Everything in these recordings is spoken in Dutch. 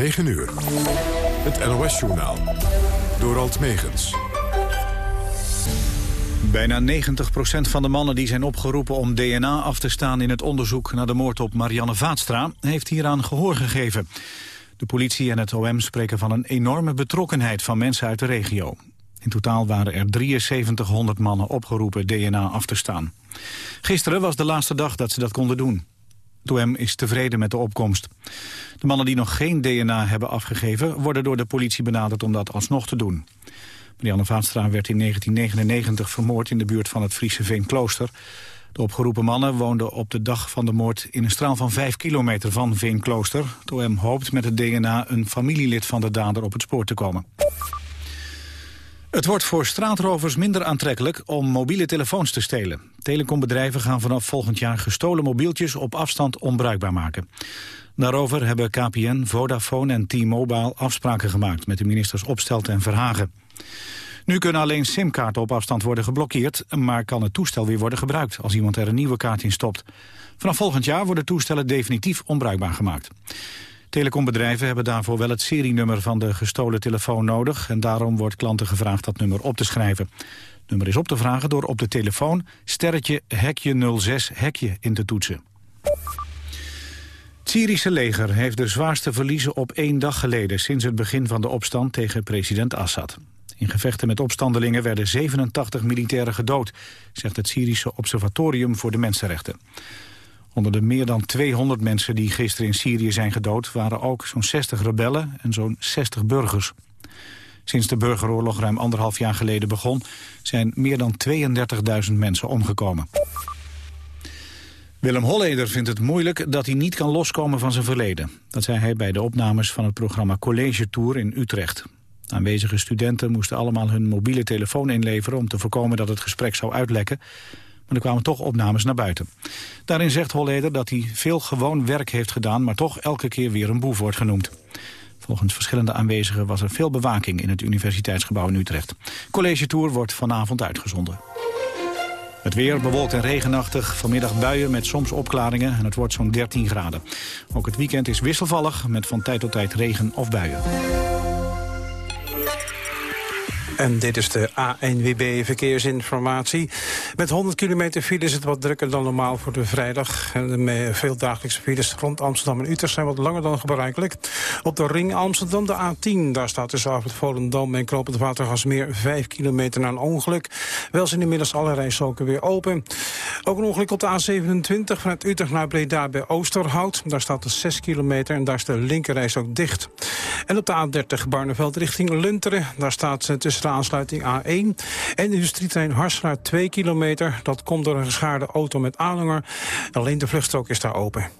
9 uur. Het NOS-journaal. Door Alt Megens. Bijna 90% van de mannen die zijn opgeroepen om DNA af te staan... in het onderzoek naar de moord op Marianne Vaatstra... heeft hieraan gehoor gegeven. De politie en het OM spreken van een enorme betrokkenheid van mensen uit de regio. In totaal waren er 7300 mannen opgeroepen DNA af te staan. Gisteren was de laatste dag dat ze dat konden doen. OM is tevreden met de opkomst. De mannen die nog geen DNA hebben afgegeven... worden door de politie benaderd om dat alsnog te doen. Marianne Vaatstra werd in 1999 vermoord in de buurt van het Friese Veenklooster. De opgeroepen mannen woonden op de dag van de moord in een straal van 5 kilometer van Veenklooster. Het hoopt met het DNA een familielid van de dader op het spoor te komen. Het wordt voor straatrovers minder aantrekkelijk om mobiele telefoons te stelen. Telecombedrijven gaan vanaf volgend jaar gestolen mobieltjes op afstand onbruikbaar maken. Daarover hebben KPN, Vodafone en T-Mobile afspraken gemaakt met de ministers Opstelt en Verhagen. Nu kunnen alleen simkaarten op afstand worden geblokkeerd, maar kan het toestel weer worden gebruikt als iemand er een nieuwe kaart in stopt. Vanaf volgend jaar worden toestellen definitief onbruikbaar gemaakt. Telecombedrijven hebben daarvoor wel het serienummer van de gestolen telefoon nodig... en daarom wordt klanten gevraagd dat nummer op te schrijven. Het nummer is op te vragen door op de telefoon sterretje hekje 06 hekje in te toetsen. Het Syrische leger heeft de zwaarste verliezen op één dag geleden... sinds het begin van de opstand tegen president Assad. In gevechten met opstandelingen werden 87 militairen gedood... zegt het Syrische Observatorium voor de Mensenrechten. Onder de meer dan 200 mensen die gisteren in Syrië zijn gedood... waren ook zo'n 60 rebellen en zo'n 60 burgers. Sinds de burgeroorlog ruim anderhalf jaar geleden begon... zijn meer dan 32.000 mensen omgekomen. Willem Holleder vindt het moeilijk dat hij niet kan loskomen van zijn verleden. Dat zei hij bij de opnames van het programma College Tour in Utrecht. Aanwezige studenten moesten allemaal hun mobiele telefoon inleveren... om te voorkomen dat het gesprek zou uitlekken. Maar er kwamen toch opnames naar buiten. Daarin zegt Holleder dat hij veel gewoon werk heeft gedaan... maar toch elke keer weer een boef wordt genoemd. Volgens verschillende aanwezigen was er veel bewaking in het universiteitsgebouw in Utrecht. College Tour wordt vanavond uitgezonden. Het weer bewolkt en regenachtig. Vanmiddag buien met soms opklaringen en het wordt zo'n 13 graden. Ook het weekend is wisselvallig met van tijd tot tijd regen of buien. En dit is de ANWB Verkeersinformatie. Met 100 kilometer file is het wat drukker dan normaal voor de vrijdag. En de veel dagelijkse files rond Amsterdam en Utrecht zijn wat langer dan gebruikelijk. Op de ring Amsterdam, de A10, daar staat tussen Avond Volendam en Knoop het Watergasmeer 5 kilometer na een ongeluk. Wel zijn inmiddels alle rijstroken weer open. Ook een ongeluk op de A27 vanuit Utrecht naar Breda bij Oosterhout. Daar staat er 6 kilometer en daar is de linkerreis ook dicht. En op de A30 Barneveld richting Lunteren. Daar staat tussen de aansluiting A1 en de industrietrein Harselaar 2 kilometer. Dat komt door een geschaarde auto met aanhanger. Alleen de vluchtstrook is daar open.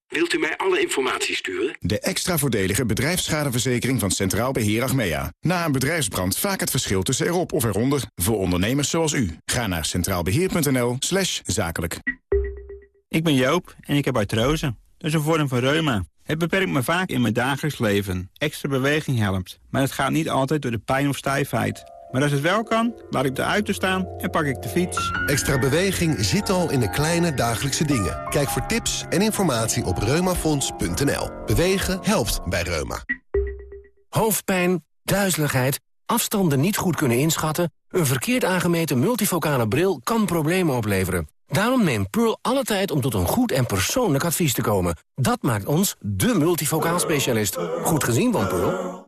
Wilt u mij alle informatie sturen? De extra voordelige bedrijfsschadeverzekering van Centraal Beheer Achmea. Na een bedrijfsbrand vaak het verschil tussen erop of eronder. Voor ondernemers zoals u. Ga naar centraalbeheer.nl slash zakelijk. Ik ben Joop en ik heb artrose. Dat is een vorm van reuma. Het beperkt me vaak in mijn dagelijks leven. Extra beweging helpt, maar het gaat niet altijd door de pijn of stijfheid. Maar als het wel kan, laat ik de auto staan en pak ik de fiets. Extra beweging zit al in de kleine dagelijkse dingen. Kijk voor tips en informatie op reumafonds.nl. Bewegen helpt bij Reuma. Hoofdpijn, duizeligheid, afstanden niet goed kunnen inschatten... een verkeerd aangemeten multifocale bril kan problemen opleveren. Daarom neemt Pearl alle tijd om tot een goed en persoonlijk advies te komen. Dat maakt ons de multifocaal specialist. Goed gezien van Pearl.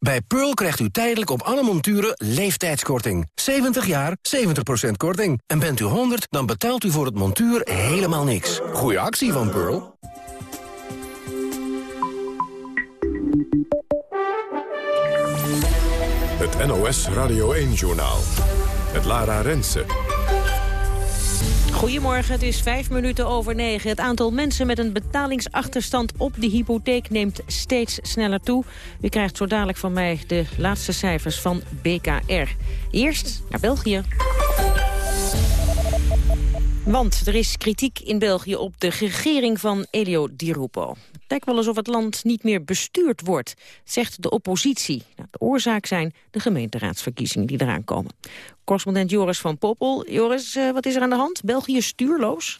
Bij Pearl krijgt u tijdelijk op alle monturen leeftijdskorting. 70 jaar, 70% korting. En bent u 100, dan betaalt u voor het montuur helemaal niks. Goeie actie van Pearl. Het NOS Radio 1-journaal. Het Lara Rensen. Goedemorgen, het is vijf minuten over negen. Het aantal mensen met een betalingsachterstand op de hypotheek neemt steeds sneller toe. U krijgt zo dadelijk van mij de laatste cijfers van BKR. Eerst naar België. Want er is kritiek in België op de regering van Elio Di Rupo. Lijkt wel alsof het land niet meer bestuurd wordt, zegt de oppositie. Nou, de oorzaak zijn de gemeenteraadsverkiezingen die eraan komen. Correspondent Joris van Poppel. Joris, uh, wat is er aan de hand? België stuurloos?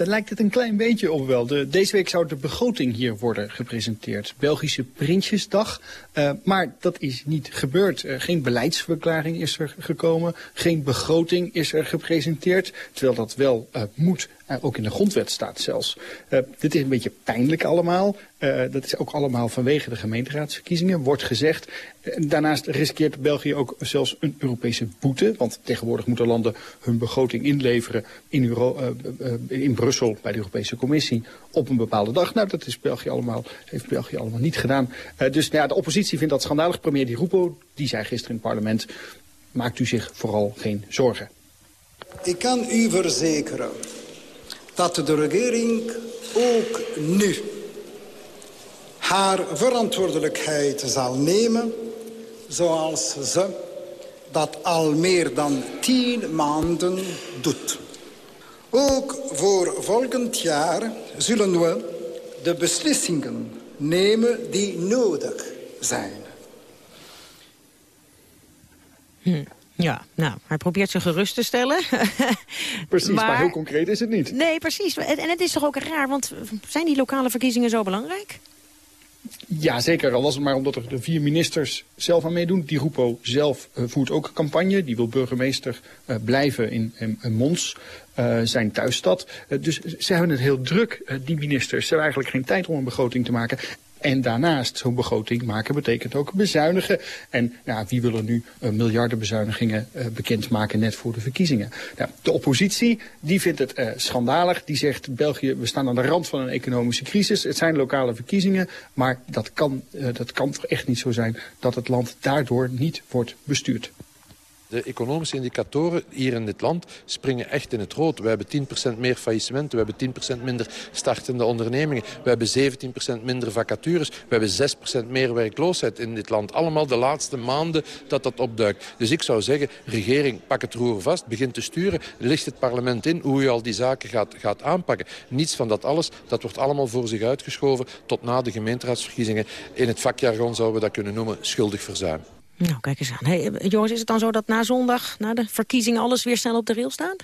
Daar lijkt het een klein beetje op wel. De, deze week zou de begroting hier worden gepresenteerd. Belgische Prinsjesdag. Uh, maar dat is niet gebeurd. Uh, geen beleidsverklaring is er gekomen. Geen begroting is er gepresenteerd. Terwijl dat wel uh, moet ook in de grondwet staat zelfs. Uh, dit is een beetje pijnlijk allemaal. Uh, dat is ook allemaal vanwege de gemeenteraadsverkiezingen, wordt gezegd. Daarnaast riskeert België ook zelfs een Europese boete. Want tegenwoordig moeten landen hun begroting inleveren in, Euro, in Brussel bij de Europese Commissie op een bepaalde dag. Nou, dat is België allemaal, heeft België allemaal niet gedaan. dus nou de oppositie vindt dat schandalig. Premier Di Rupo, die zei gisteren in het parlement, maakt u zich vooral geen zorgen. Ik kan u verzekeren dat de regering ook nu haar verantwoordelijkheid zal nemen... zoals ze dat al meer dan tien maanden doet. Ook voor volgend jaar zullen we de beslissingen nemen die nodig zijn. Hm. Ja, nou, hij probeert ze gerust te stellen. precies, maar, maar, heel concreet is het niet. Nee, precies. En het is toch ook raar, want zijn die lokale verkiezingen zo belangrijk? Ja, zeker. Al was het maar omdat er de vier ministers zelf aan meedoen. Die Rupo zelf uh, voert ook campagne. Die wil burgemeester uh, blijven in, in, in Mons, uh, zijn thuisstad. dus ze hebben het heel druk, die ministers. Ze hebben eigenlijk geen tijd om een begroting te maken. En daarnaast zo'n begroting maken betekent ook bezuinigen. En nou, wie wil er nu uh, bekendmaken net voor de verkiezingen? Nou, de oppositie die vindt het uh, schandalig. Die zegt België, we staan aan de rand van een economische crisis. Het zijn lokale verkiezingen, maar dat kan, dat kan toch echt niet zo zijn dat het land daardoor niet wordt bestuurd. De economische indicatoren hier in dit land springen echt in het rood. We hebben 10% meer faillissementen, we hebben 10% minder startende ondernemingen. We hebben 17% minder vacatures, we hebben 6% meer werkloosheid in dit land. Allemaal de laatste maanden dat dat opduikt. Dus ik zou zeggen, regering, pak het roer vast, begin te sturen. Licht het parlement in hoe u al die zaken gaat, gaat aanpakken. Niets van dat alles, dat wordt allemaal voor zich uitgeschoven tot na de gemeenteraadsverkiezingen. In het vakjargon zouden we dat kunnen noemen schuldig verzuim. Nou, kijk eens aan. Hey, jongens, is het dan zo dat na zondag, na de verkiezingen... alles weer snel op de rail staat?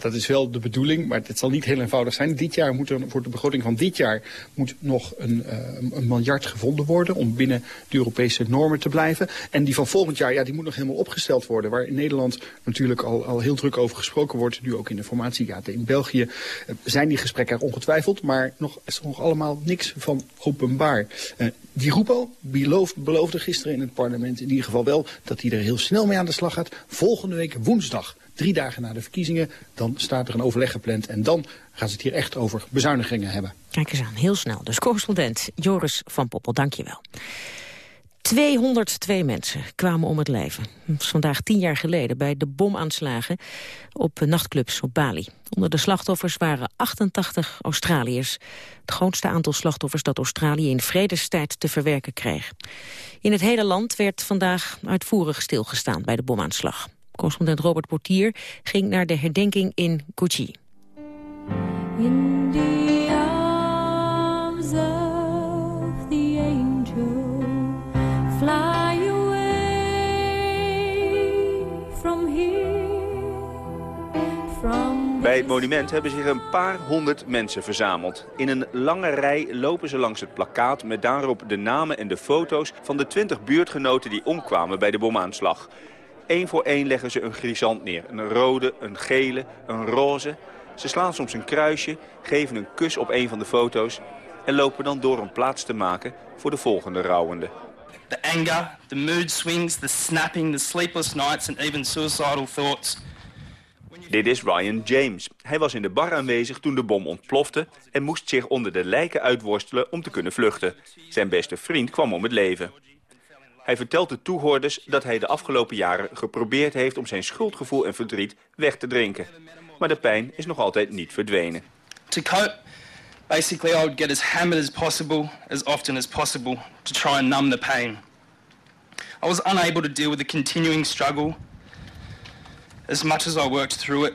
Dat is wel de bedoeling, maar het zal niet heel eenvoudig zijn. Dit jaar moet er voor de begroting van dit jaar moet nog een, uh, een miljard gevonden worden om binnen de Europese normen te blijven. En die van volgend jaar, ja, die moet nog helemaal opgesteld worden. Waar in Nederland natuurlijk al, al heel druk over gesproken wordt, nu ook in de formatie. Ja, in België uh, zijn die gesprekken er ongetwijfeld, maar nog, is nog allemaal niks van openbaar. Uh, die Rupo beloof, beloofde gisteren in het parlement in ieder geval wel dat hij er heel snel mee aan de slag gaat. Volgende week woensdag drie dagen na de verkiezingen. Dan staat er een overleg gepland en dan gaan ze het hier echt over bezuinigingen hebben. Kijk eens aan, heel snel. Dus correspondent Joris van Poppel, dank je wel. 202 mensen kwamen om het leven. Dat is vandaag tien jaar geleden bij de bomaanslagen op nachtclubs op Bali. Onder de slachtoffers waren 88 Australiërs. Het grootste aantal slachtoffers dat Australië in vredestijd te verwerken kreeg. In het hele land werd vandaag uitvoerig stilgestaan bij de bomaanslag. Correspondent Robert Portier ging naar de herdenking in Kochi. In the arms of the angel, fly away from here, from Bij het monument hebben zich een paar honderd mensen verzameld. In een lange rij lopen ze langs het plakkaat met daarop de namen en de foto's van de twintig buurtgenoten die omkwamen bij de bomaanslag. Eén voor één leggen ze een grisant neer. Een rode, een gele, een roze. Ze slaan soms een kruisje, geven een kus op een van de foto's... en lopen dan door een plaats te maken voor de volgende rouwende. the anger, the mood swings, the snapping, the sleepless nights and even suicidal thoughts. Dit is Ryan James. Hij was in de bar aanwezig toen de bom ontplofte... en moest zich onder de lijken uitworstelen om te kunnen vluchten. Zijn beste vriend kwam om het leven. Hij vertelt de toehoorders dat hij de afgelopen jaren geprobeerd heeft... om zijn schuldgevoel en verdriet weg te drinken. Maar de pijn is nog altijd niet verdwenen. To cope, basically I would get as hammered as possible, as often as possible... to try and numb the pain. I was unable to deal with the continuing struggle As much as I worked through it,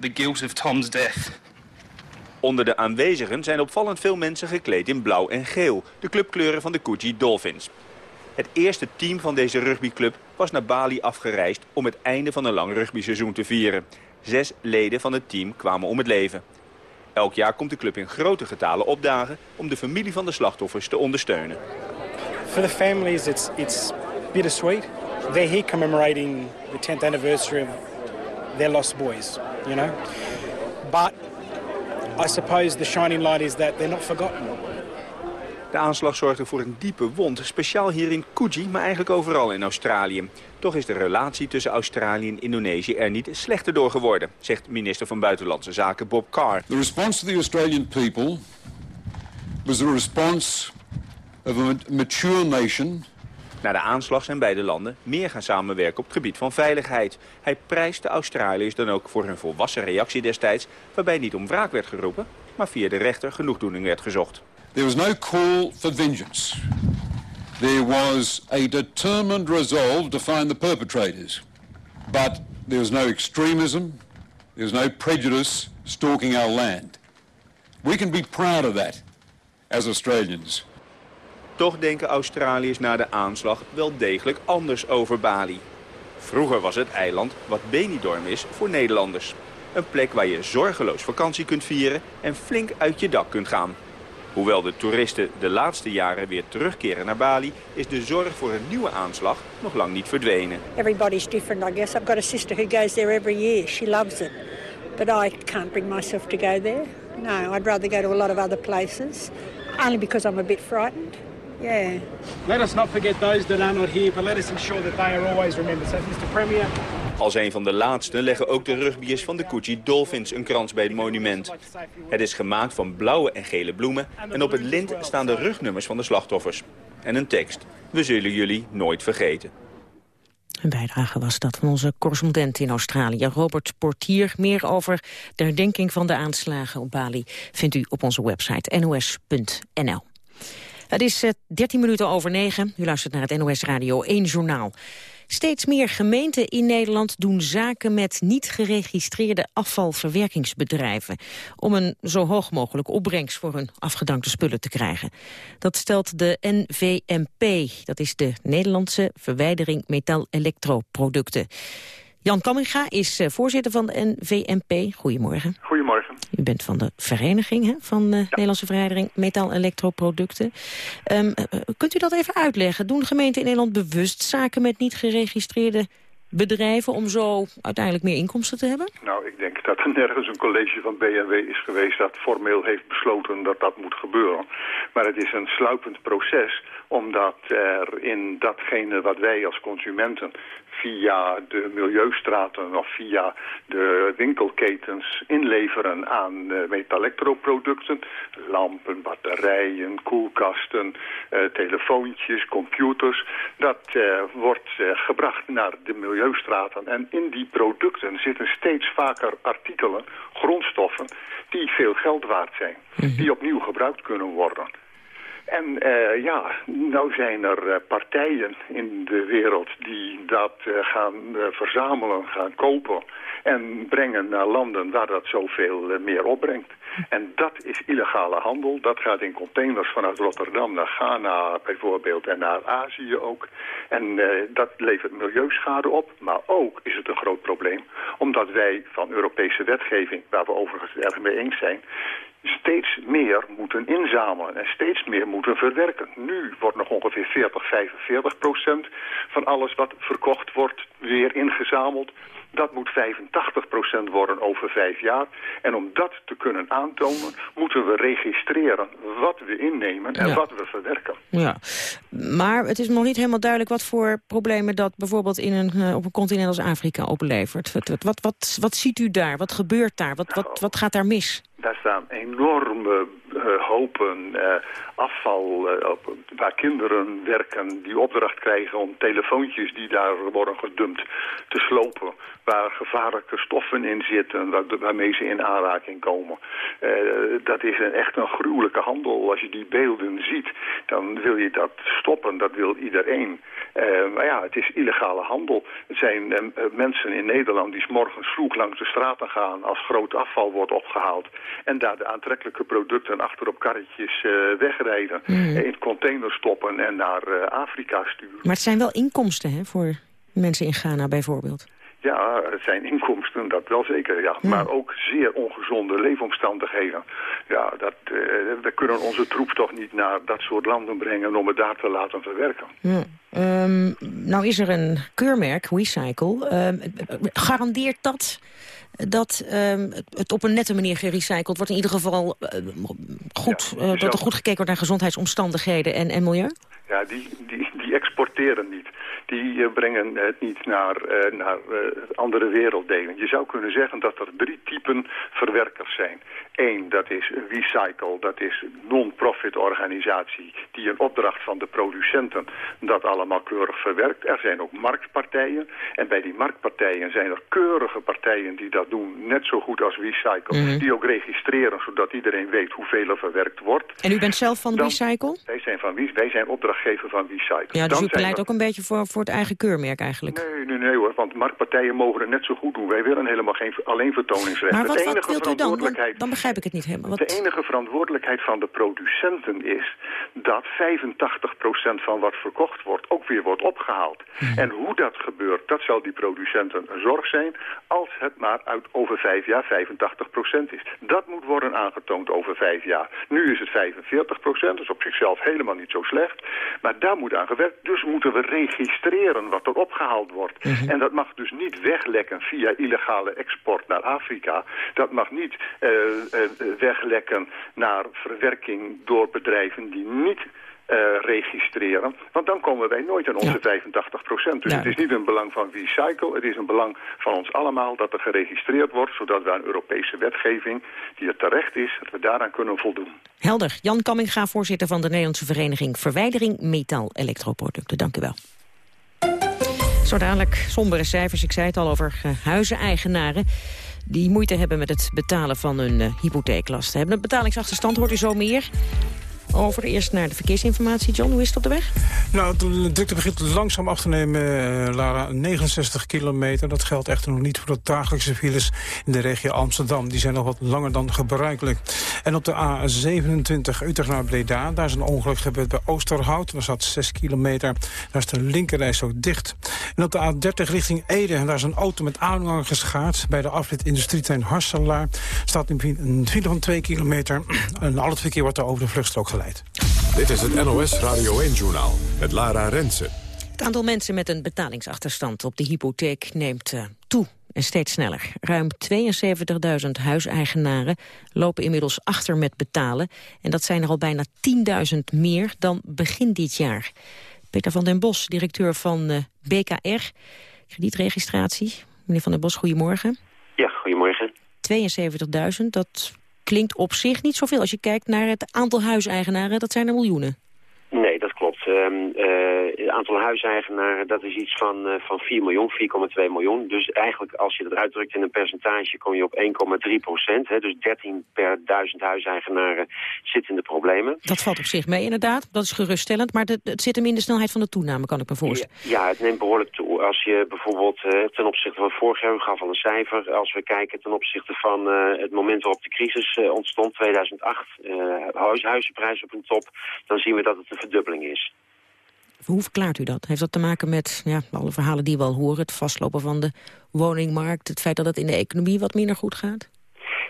the guilt of Tom's death. Onder de aanwezigen zijn opvallend veel mensen gekleed in blauw en geel, de clubkleuren van de Coogee Dolphins. Het eerste team van deze rugbyclub was naar Bali afgereisd om het einde van een lang rugbyseizoen te vieren. Zes leden van het team kwamen om het leven. Elk jaar komt de club in grote getalen opdagen om de familie van de slachtoffers te ondersteunen. For the families it's it's bittersweet. They're here commemorating the 10th anniversary of their lost boys, you know. But I suppose the shining light is that they're not forgotten. De aanslag zorgde voor een diepe wond, speciaal hier in Coogee, maar eigenlijk overal in Australië. Toch is de relatie tussen Australië en Indonesië er niet slechter door geworden, zegt minister van Buitenlandse Zaken Bob Carr. The response to the Australian people was the response of a mature nation na de aanslag zijn beide landen meer gaan samenwerken op het gebied van veiligheid. Hij prijst de Australiërs dan ook voor hun volwassen reactie destijds... waarbij niet om wraak werd geroepen, maar via de rechter genoegdoening werd gezocht. There was no call for vengeance. There was a determined resolve to find the perpetrators. But there was no extremism, there was no prejudice stalking our land. We can be proud of that as Australians. Toch denken Australiërs na de aanslag wel degelijk anders over Bali. Vroeger was het eiland wat Benidorm is voor Nederlanders. Een plek waar je zorgeloos vakantie kunt vieren en flink uit je dak kunt gaan. Hoewel de toeristen de laatste jaren weer terugkeren naar Bali... is de zorg voor een nieuwe aanslag nog lang niet verdwenen. Everybody's different, I guess. I've got a sister who goes there every year. She loves it. But I can't bring myself to go there. No, I'd rather go to a lot of other places. Only because I'm a bit frightened. Yeah. Let us not forget those that are not here, but let us ensure that they are always remembered. So, Mr. Premier. Als een van de laatste leggen ook de rugbyers van de Coogee Dolphins een krans bij het monument. Het is gemaakt van blauwe en gele bloemen en op het lint staan de rugnummers van de slachtoffers. En een tekst. We zullen jullie nooit vergeten. Een bijdrage was dat van onze correspondent in Australië, Robert Portier. Meer over de herdenking van de aanslagen op Bali vindt u op onze website nos.nl. Het is 13 eh, minuten over 9. U luistert naar het NOS Radio 1 Journaal. Steeds meer gemeenten in Nederland doen zaken met niet geregistreerde afvalverwerkingsbedrijven. Om een zo hoog mogelijk opbrengst voor hun afgedankte spullen te krijgen. Dat stelt de NVMP, dat is de Nederlandse Verwijdering Metaal-Elektroproducten. Jan Kamminga is eh, voorzitter van de NVMP. Goedemorgen. Goedemorgen. U bent van de vereniging hè, van de Nederlandse Vereniging Metaal-Elektroproducten. Um, kunt u dat even uitleggen? Doen gemeenten in Nederland bewust zaken met niet geregistreerde bedrijven... om zo uiteindelijk meer inkomsten te hebben? Nou, ik denk dat er nergens een college van BMW is geweest... dat formeel heeft besloten dat dat moet gebeuren. Maar het is een sluipend proces omdat er in datgene wat wij als consumenten via de milieustraten of via de winkelketens inleveren aan uh, metallectroproducten. Lampen, batterijen, koelkasten, uh, telefoontjes, computers. Dat uh, wordt gebracht naar de milieustraten. En in die producten zitten steeds vaker artikelen, grondstoffen, die veel geld waard zijn. Mhm. Die opnieuw gebruikt kunnen worden. En uh, ja, nou zijn er uh, partijen in de wereld die dat uh, gaan verzamelen, gaan kopen en brengen naar landen waar dat zoveel meer opbrengt. En dat is illegale handel. Dat gaat in containers vanuit Rotterdam naar Ghana bijvoorbeeld en naar Azië ook. En dat levert milieuschade op, maar ook is het een groot probleem. Omdat wij van Europese wetgeving, waar we overigens erg mee eens zijn steeds meer moeten inzamelen en steeds meer moeten verwerken. Nu wordt nog ongeveer 40, 45 procent van alles wat verkocht wordt weer ingezameld. Dat moet 85% worden over vijf jaar. En om dat te kunnen aantonen, moeten we registreren wat we innemen en wat we verwerken. Ja, maar het is nog niet helemaal duidelijk wat voor problemen dat bijvoorbeeld in een, eh, op een continent als Afrika oplevert. Wat, wat, wat, wat, ziet u daar? Wat gebeurt daar? Wat, wat, wat gaat daar mis? Daar staan enorme uh, hopen uh, afval uh, op, waar kinderen werken die opdracht krijgen om telefoontjes die daar worden gedumpt te slopen. Waar gevaarlijke stoffen in zitten waar, waarmee ze in aanraking komen. dat is een, echt een gruwelijke handel. Als je die beelden ziet, dan wil je dat stoppen. Dat wil iedereen. maar ja, het is illegale handel. Het zijn mensen in Nederland die s morgens vroeg langs de straten gaan als groot afval wordt opgehaald. En daar de aantrekkelijke producten achter op karretjes uh, wegrijden. Mm. In containers stoppen en naar uh, Afrika sturen. Maar het zijn wel inkomsten hè, voor mensen in Ghana bijvoorbeeld. Ja, het zijn inkomsten, dat wel zeker, ja. Maar ook zeer ongezonde leefomstandigheden. Ja, dat, uh, we kunnen onze troep toch niet naar dat soort landen brengen om het daar te laten verwerken. Mm. Um, nou is er een keurmerk, Recycle. Um, garandeert dat dat um, het op een nette manier gerecycled wordt? In ieder geval uh, goed, ja, uh, dat er goed gekeken wordt naar gezondheidsomstandigheden en, en milieu? Ja, die, die, die exporteren niet die uh, brengen het niet naar, uh, naar uh, andere werelddelen. Je zou kunnen zeggen dat er drie typen verwerkers zijn. Eén, dat is Recycle, dat is een non-profit organisatie... die een opdracht van de producenten dat allemaal keurig verwerkt. Er zijn ook marktpartijen. En bij die marktpartijen zijn er keurige partijen die dat doen... net zo goed als Recycle. Mm -hmm. Die ook registreren, zodat iedereen weet hoeveel er verwerkt wordt. En u bent zelf van Dan, Recycle? Wij zijn, van, wij zijn opdrachtgever van Recycle. Ja, dus Dan u pleit er... ook een beetje voor, voor het eigen keurmerk eigenlijk? Nee, nee, nee hoor, want marktpartijen mogen het net zo goed doen. Wij willen helemaal geen alleen vertoningsrecht. Maar wat, wat wilt u dan? Dan begrijp ik het niet helemaal. Wat... De enige verantwoordelijkheid van de producenten is dat 85% van wat verkocht wordt ook weer wordt opgehaald. Hmm. En hoe dat gebeurt, dat zal die producenten een zorg zijn als het maar uit over vijf jaar 85% is. Dat moet worden aangetoond over vijf jaar. Nu is het 45%, dat is op zichzelf helemaal niet zo slecht. Maar daar moet aan gewerkt. Dus moeten we registreren wat er opgehaald wordt. Mm -hmm. En dat mag dus niet weglekken via illegale export naar Afrika. Dat mag niet uh, uh, weglekken naar verwerking door bedrijven die niet uh, registreren. Want dan komen wij nooit aan onze ja. 85 procent. Dus ja. het is niet een belang van Recycle. Het is een belang van ons allemaal dat er geregistreerd wordt... zodat we aan Europese wetgeving, die er terecht is... dat we daaraan kunnen voldoen. Helder. Jan Kamminga, voorzitter van de Nederlandse Vereniging... Verwijdering Metaal-Elektroproducten. Dank u wel. Zo dadelijk sombere cijfers. Ik zei het al over uh, huizeneigenaren die moeite hebben met het betalen van hun uh, hypotheeklasten. Hebben een betalingsachterstand, hoort u zo meer over. Eerst naar de verkeersinformatie. John, hoe is het op de weg? Nou, de drukte begint langzaam af te nemen, uh, Lara. 69 kilometer. Dat geldt echter nog niet voor de dagelijkse files in de regio Amsterdam. Die zijn nog wat langer dan gebruikelijk. En op de A27 Utrecht naar Breda, daar is een ongeluk gebeurd bij Oosterhout. Daar zat 6 kilometer. Daar is de linkerreis ook dicht. En op de A30 richting Ede, daar is een auto met aanhanger geschaard. Bij de afrit industrieterrein Harselaar staat een file van 2 kilometer. En al het verkeer wordt er over de vluchtstrook geleid. Dit is het NOS Radio 1-journaal met Lara Rensen. Het aantal mensen met een betalingsachterstand op de hypotheek neemt uh, toe en steeds sneller. Ruim 72.000 huiseigenaren lopen inmiddels achter met betalen. En dat zijn er al bijna 10.000 meer dan begin dit jaar. Peter van den Bos, directeur van uh, BKR, kredietregistratie. Meneer van den Bos, goedemorgen. Ja, goedemorgen. 72.000, dat klinkt op zich niet zoveel. Als je kijkt naar het aantal huiseigenaren, dat zijn er miljoenen. Um, uh, het aantal huiseigenaren, dat is iets van, uh, van 4 miljoen, 4,2 miljoen. Dus eigenlijk, als je dat uitdrukt in een percentage, kom je op 1,3 procent. Dus 13 per duizend huiseigenaren zitten in de problemen. Dat valt op zich mee, inderdaad. Dat is geruststellend. Maar het, het zit hem in de snelheid van de toename, kan ik me voorstellen. Ja, ja het neemt behoorlijk toe. Als je bijvoorbeeld uh, ten opzichte van vorig jaar, u gaf al een cijfer. Als we kijken ten opzichte van uh, het moment waarop de crisis uh, ontstond, 2008, huis, huizenprijs op een top, dan zien we dat het een verdubbeling is. Hoe verklaart u dat? Heeft dat te maken met ja, alle verhalen die we al horen... het vastlopen van de woningmarkt, het feit dat het in de economie wat minder goed gaat?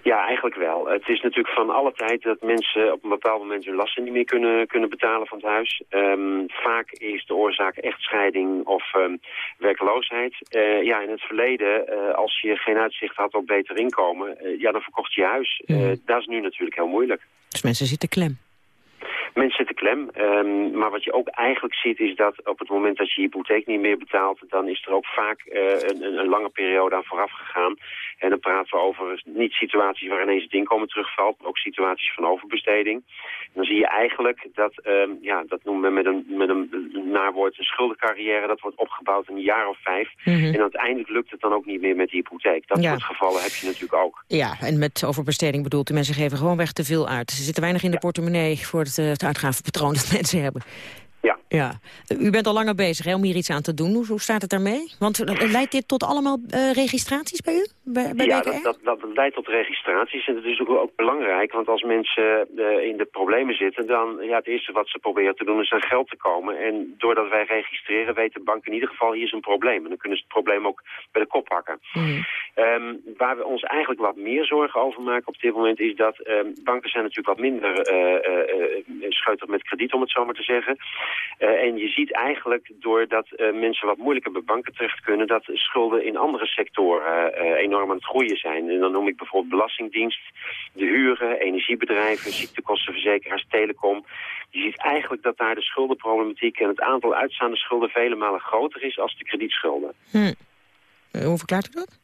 Ja, eigenlijk wel. Het is natuurlijk van alle tijd dat mensen op een bepaald moment hun lasten niet meer kunnen, kunnen betalen van het huis. Ehm, vaak is de oorzaak echtscheiding of um, werkloosheid. Uh, ja, in het verleden, uh, als je geen uitzicht had op beter inkomen, uh, ja, dan verkocht je huis. Mm. dat is nu natuurlijk heel moeilijk. Dus mensen zitten klem. Mensen zitten klem. Um, maar wat je ook eigenlijk ziet is dat op het moment dat je je hypotheek niet meer betaalt... dan is er ook vaak uh, een, een, lange periode aan vooraf gegaan. En dan praten we over niet situaties waar ineens het inkomen terugvalt... maar ook situaties van overbesteding. En dan zie je eigenlijk dat, um, ja, dat noemen we met een, met een naarwoord een schuldencarrière... dat wordt opgebouwd in een jaar of vijf. Mm -hmm. En uiteindelijk lukt het dan ook niet meer met die hypotheek. Dat ja. soort gevallen heb je natuurlijk ook. Ja, en met overbesteding bedoelt de mensen geven gewoon weg te veel uit. Ze zitten weinig in de portemonnee voor het, het uitgavenpatroon dat mensen hebben. Ja. ja. U bent al langer bezig hè, om hier iets aan te doen. Hoe, hoe staat het daarmee? Want leidt dit tot allemaal uh, registraties bij u? Bij, bij ja, dat, dat, dat, leidt tot registraties. En dat is ook, ook belangrijk. Want als mensen uh, in de problemen zitten... dan ja, het eerste wat ze proberen te doen is aan geld te komen. En doordat wij registreren weten banken in ieder geval... hier is een probleem. En dan kunnen ze het probleem ook bij de kop pakken. Mm. Um, waar we ons eigenlijk wat meer zorgen over maken op dit moment... is dat um, banken zijn natuurlijk wat minder uh, scheutig met krediet, om het zo maar te zeggen... En je ziet eigenlijk, doordat mensen wat moeilijker bij banken terecht kunnen... dat schulden in andere sectoren uh, enorm aan het groeien zijn. En dan noem ik bijvoorbeeld belastingdienst, de huren, energiebedrijven... ziektekostenverzekeraars, telecom. Je ziet eigenlijk dat daar de schuldenproblematiek... en het aantal uitstaande schulden vele malen groter is als de kredietschulden. Hm. hoe verklaart u dat?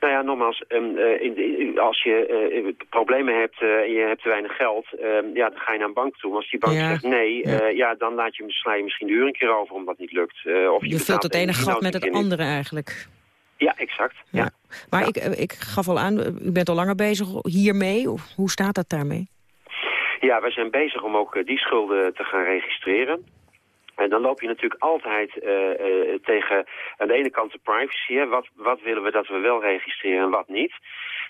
Nou ja, nogmaals, uh, in, als je uh, problemen hebt en je hebt te weinig geld, ja, dan ga je naar een bank toe. Maar als die bank ja. zegt nee, ja. ja. dan laat je, sla je misschien de huur een keer over omdat het niet lukt. of je, je vult het ene gat met het andere eigenlijk. Ja, exact. Ja. Maar Ik, ik gaf al aan, u bent al langer bezig hiermee. Hoe staat dat daarmee? Ja, wij zijn bezig om ook die schulden te gaan registreren. En dan loop je natuurlijk altijd uh, uh, tegen aan de ene kant de privacy. Hè. Wat, wat willen we dat we wel registreren en wat niet?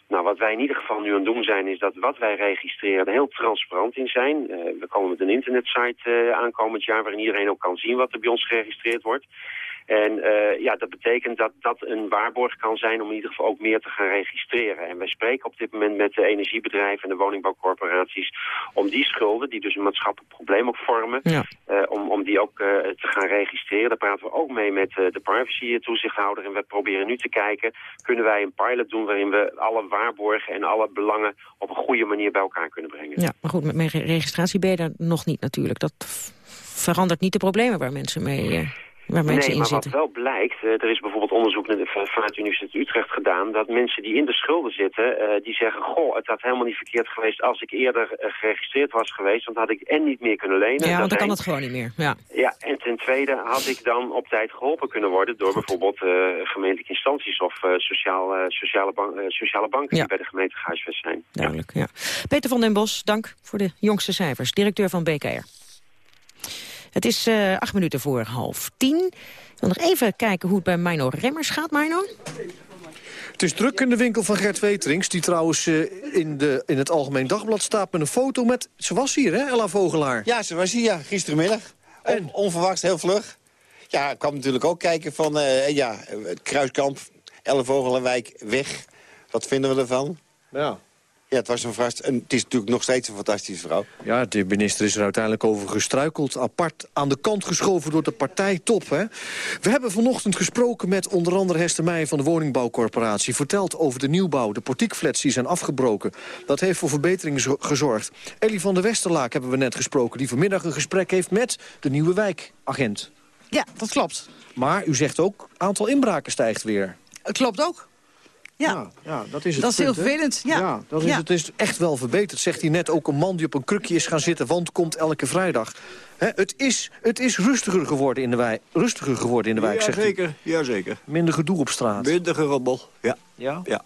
Nou, wat wij in ieder geval nu aan het doen zijn, is dat wat wij registreren er heel transparant in zijn. Uh, we komen met een internetsite aankomend jaar waarin iedereen ook kan zien wat er bij ons geregistreerd wordt. En uh, ja, dat betekent dat dat een waarborg kan zijn om in ieder geval ook meer te gaan registreren. En wij spreken op dit moment met de energiebedrijven en de woningbouwcorporaties om die schulden, die dus een maatschappelijk probleem ook vormen, ja. uh, om, om die ook uh, te gaan registreren. Daar praten we ook mee met de privacy-toezichthouder. En we proberen nu te kijken, kunnen wij een pilot doen waarin we alle waarborgen en alle belangen op een goede manier bij elkaar kunnen brengen. Ja, maar goed, met mijn registratie ben je daar nog niet natuurlijk. Dat verandert niet de problemen waar mensen mee waar mensen nee, in maar zitten. wat wel blijkt, uh, er is bijvoorbeeld onderzoek vanuit de Universiteit Utrecht gedaan, dat mensen die in de schulden zitten, uh, die zeggen, goh, het had helemaal niet verkeerd geweest als ik eerder uh, geregistreerd was geweest, want had ik en niet meer kunnen lenen. Ja, want dan kan het gewoon niet meer. Ja. ja, en ten tweede had ik dan op tijd geholpen kunnen worden door bijvoorbeeld gemeentelijke instanties of sociaal, sociale, sociale banken ja. die bij de gemeente gehuisvest zijn. Duidelijk, ja. Peter van den Bos, dank voor de jongste cijfers, directeur van BKR. Het is uh, acht minuten voor half tien. Ik wil nog even kijken hoe het bij Mino Remmers gaat, Mino. Het is druk in de winkel van Gert Weterings... die trouwens uh, in, de, in het Algemeen Dagblad staat met een foto met... Ze was hier, hè, Ella Vogelaar? Ja, ze was hier, ja, gistermiddag. En? onverwachts, heel vlug. Ja, ik kwam natuurlijk ook kijken van... Uh, ja, het Kruiskamp, Ella Vogelaarwijk, weg. Wat vinden we ervan? Ja. Ja, het was een vast. En het is natuurlijk nog steeds een fantastische vrouw. Ja, de minister is er uiteindelijk over gestruikeld. Apart aan de kant geschoven door de partijtop. Hè? We hebben vanochtend gesproken met onder andere Hester Meijer van de Woningbouwcorporatie. Verteld over de nieuwbouw, de portiekflats die zijn afgebroken. Dat heeft voor verbeteringen gezorgd. Ellie van der Westerlaak hebben we net gesproken. Die vanmiddag een gesprek heeft met de nieuwe wijkagent. Ja, dat klopt. Maar u zegt ook, aantal inbraken stijgt weer. Het klopt ook. Ja. ja, ja, dat is het Dat is punt, heel vervelend, ja. ja, dat is, ja. Het is echt wel verbeterd, zegt hij net. Ook een man die op een krukje is gaan zitten, want komt elke vrijdag. Hè, het, is, het is rustiger geworden in de wijk, rustiger geworden in de wijk, ja, zegt zeker, hij. Ja, zeker. Minder gedoe op straat. Minder gerommel, ja. Ja? Ja.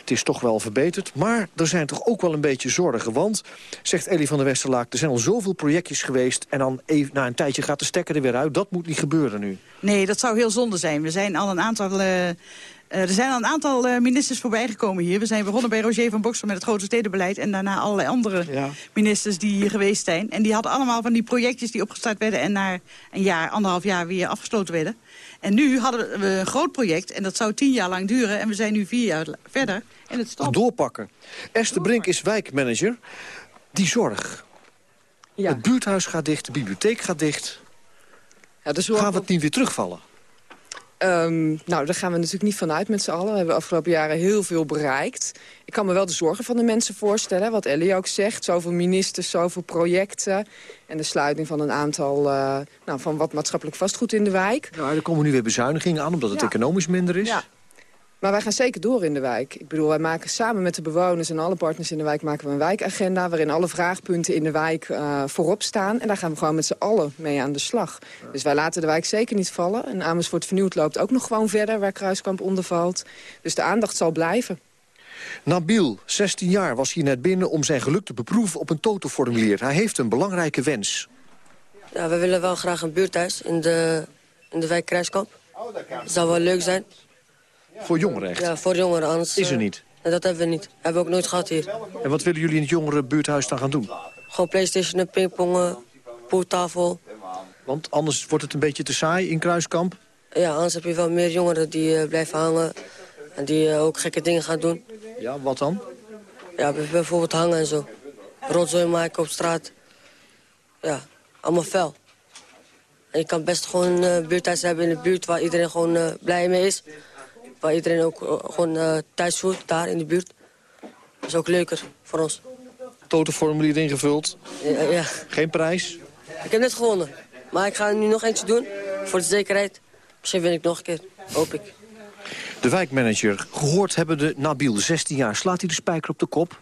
Het is toch wel verbeterd, maar er zijn toch ook wel een beetje zorgen. Want, zegt Ellie van der Westerlaak, er zijn al zoveel projectjes geweest... en dan even, na een tijdje gaat de stekker er weer uit. Dat moet niet gebeuren nu. Nee, dat zou heel zonde zijn. We zijn al een aantal... Uh, Eh, er zijn al een aantal uh, ministers voorbij gekomen hier. We zijn begonnen bij Roger van Boksel met het grote stedenbeleid... en daarna allerlei andere ministers die hier geweest zijn. En die hadden allemaal van die projectjes die opgestart werden... en na een jaar, anderhalf jaar weer afgesloten werden. En nu hadden we een groot project en dat zou tien jaar lang duren... en we zijn nu vier jaar verder en het stopt. Doorpakken. Esther Brink is wijkmanager. Die zorg. Ja. Het buurthuis gaat dicht, de bibliotheek gaat dicht. Ja, de zorg... Gaan we het niet weer terugvallen? Um, nou, daar gaan we natuurlijk niet vanuit met z'n allen. We hebben de afgelopen jaren heel veel bereikt. Ik kan me wel de zorgen van de mensen voorstellen. Wat Ellie ook zegt, zoveel ministers, zoveel projecten. En de sluiting van een aantal, uh, nou, van wat maatschappelijk vastgoed in de wijk. Nou, er komen nu weer bezuinigingen aan, omdat het economisch minder is. Ja. Maar wij gaan zeker door in de wijk. Ik bedoel, wij maken samen met de bewoners en alle partners in de wijk... maken we een wijkagenda waarin alle vraagpunten in de wijk uh, voorop staan. En daar gaan we gewoon met z'n allen mee aan de slag. Dus wij laten de wijk zeker niet vallen. En Amersfoort Vernieuwd loopt ook nog gewoon verder waar Kruiskamp onder valt. Dus de aandacht zal blijven. Nabil, 16 jaar, was hier net binnen om zijn geluk te beproeven op een totoformulier. Hij heeft een belangrijke wens. Ja, we willen wel graag een buurthuis in de, in de wijk Kruiskamp. Dat zou wel leuk zijn. Voor jongeren echt? Ja, voor jongeren. Anders, Is er niet? Uh, dat hebben we niet. Hebben we ook nooit gehad hier. En wat willen jullie in het jongerenbuurthuis dan gaan doen? Gewoon playstation, pingpongen, poeltafel. Want anders wordt het een beetje te saai in Kruiskamp? Ja, anders heb je wel meer jongeren die uh, blijven hangen. En die uh, ook gekke dingen gaan doen. Ja, wat dan? Ja, bijvoorbeeld hangen en zo. Rotzooi maken op straat. Ja, allemaal fel. En je kan best gewoon een buurthuis hebben in de buurt waar iedereen gewoon blij mee is. Waar iedereen ook uh, gewoon uh, thuis voelt, daar in de buurt. Dat is ook leuker voor ons. Totenformulier ingevuld? Ja, ja. Geen prijs? Ik heb net gewonnen. Maar ik ga nu nog eentje doen, voor de zekerheid. Misschien win ik nog een keer, hoop ik. De wijkmanager, gehoord hebben de Nabil, 16 jaar. Slaat hij de spijker op de kop?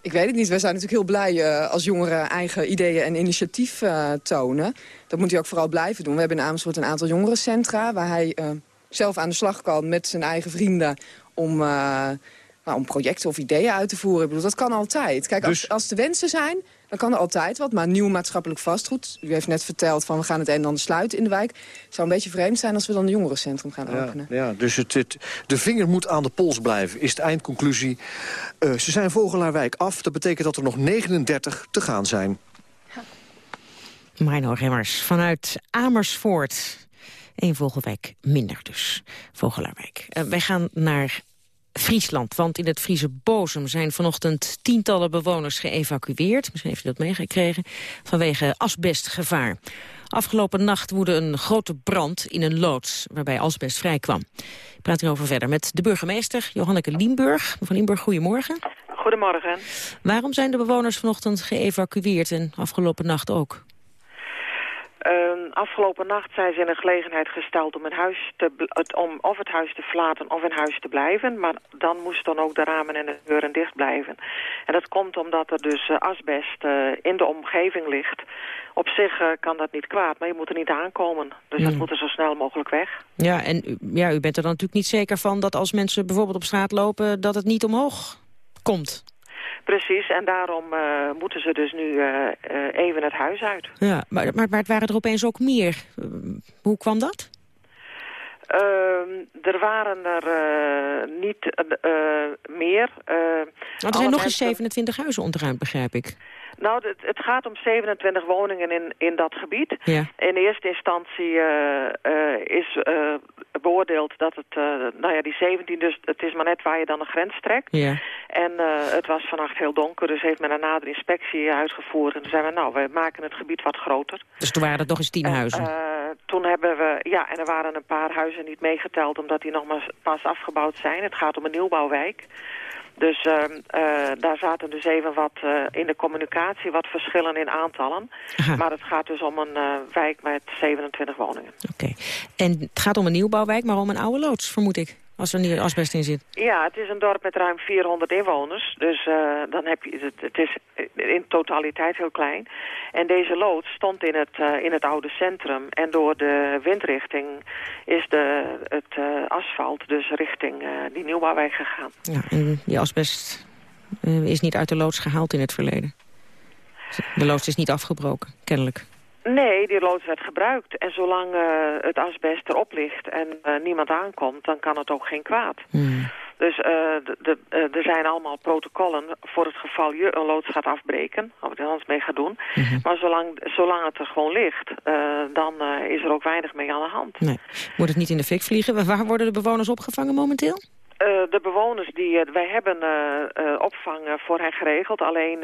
Ik weet het niet. Wij zijn natuurlijk heel blij uh, als jongeren eigen ideeën en initiatief uh, tonen. Dat moet hij ook vooral blijven doen. We hebben in Amersfoort een aantal jongerencentra... waar hij uh, zelf aan de slag kan met zijn eigen vrienden... om, uh, nou, om projecten of ideeën uit te voeren. Ik bedoel, dat kan altijd. Kijk, als, als de wensen zijn, dan kan er altijd wat. Maar nieuw maatschappelijk vastgoed. U heeft net verteld van we gaan het een en ander sluiten in de wijk. Het zou een beetje vreemd zijn als we dan een jongerencentrum gaan ja, openen. Ja, dus het, het, de vinger moet aan de pols blijven, is de eindconclusie. Uh, ze zijn Vogelaarwijk af. Dat betekent dat er nog 39 te gaan zijn. Mino Remmers vanuit Amersfoort. Eén vogelwijk minder dus, Vogelaarwijk. Uh, wij gaan naar Friesland, want in het Friese Bozem zijn vanochtend tientallen bewoners geëvacueerd. Misschien heeft u dat meegekregen, vanwege asbestgevaar. Afgelopen nacht woedde een grote brand in een loods waarbij asbest vrijkwam. Ik praat hierover verder met de burgemeester Johanneke Liemburg. Mevrouw Liemburg, goedemorgen. Goedemorgen. Waarom zijn de bewoners vanochtend geëvacueerd en afgelopen nacht ook? Uh, afgelopen nacht zijn ze in een gelegenheid gesteld om, een huis te, om of het huis te verlaten of in huis te blijven. Maar dan moesten dan ook de ramen en de deuren dicht blijven. En dat komt omdat er dus uh, asbest uh, in de omgeving ligt. Op zich uh, kan dat niet kwaad, maar je moet er niet aankomen. Dus mm. dat moet er zo snel mogelijk weg. Ja, en u, ja, u bent er dan natuurlijk niet zeker van dat als mensen bijvoorbeeld op straat lopen... dat het niet omhoog komt? Precies, en daarom uh, moeten ze dus nu uh, uh, even het huis uit. Ja, maar, maar, maar het waren er opeens ook meer. hoe kwam dat? er waren er niet meer. Want er zijn nog eens 27 huizen ontruimd, begrijp ik. Nou, het, het, gaat om 27 woningen in, in dat gebied. Ja. In eerste instantie uh, uh, is uh, beoordeeld dat het, nou ja, die 17, dus het is maar net waar je dan een grens trekt. Ja. En het was vannacht heel donker, dus heeft men een nadere inspectie uitgevoerd. En toen zeiden we, nou, we maken het gebied wat groter. Dus toen waren er nog eens 10 huizen? toen hebben we, ja, en er waren een paar huizen niet meegeteld, omdat die nog maar pas afgebouwd zijn. Het gaat om een nieuwbouwwijk. Dus uh, uh, daar zaten dus even wat uh, in de communicatie wat verschillen in aantallen. Aha. Maar het gaat dus om een uh, wijk met 27 woningen. Oké. Okay. En het gaat om een nieuwbouwwijk, maar om een oude loods, vermoed ik. Als er niet asbest in zit. Ja, het is een dorp met ruim 400 inwoners. Dus uh, dan heb je, het, het is in totaliteit heel klein. En deze loods stond in het, uh, in het oude centrum. En door de windrichting is de, het uh, asfalt dus richting die nieuwbouwwijk gegaan. Ja, en die asbest is niet uit de loods gehaald in het verleden. De loods is niet afgebroken, kennelijk. Nee, die loods werd gebruikt. En zolang uh, het asbest erop ligt en uh, niemand aankomt, dan kan het ook geen kwaad. Hmm. Dus uh, de, de, er zijn allemaal protocollen voor het geval je een loods gaat afbreken, of er anders mee gaat doen. Mm -hmm. Maar zolang, zolang het er gewoon ligt, dan is er ook weinig mee aan de hand. Nee. Moet het niet in de fik vliegen? Waar worden de bewoners opgevangen momenteel? Uh, de bewoners die wij hebben uh, opvang voor hen geregeld. Alleen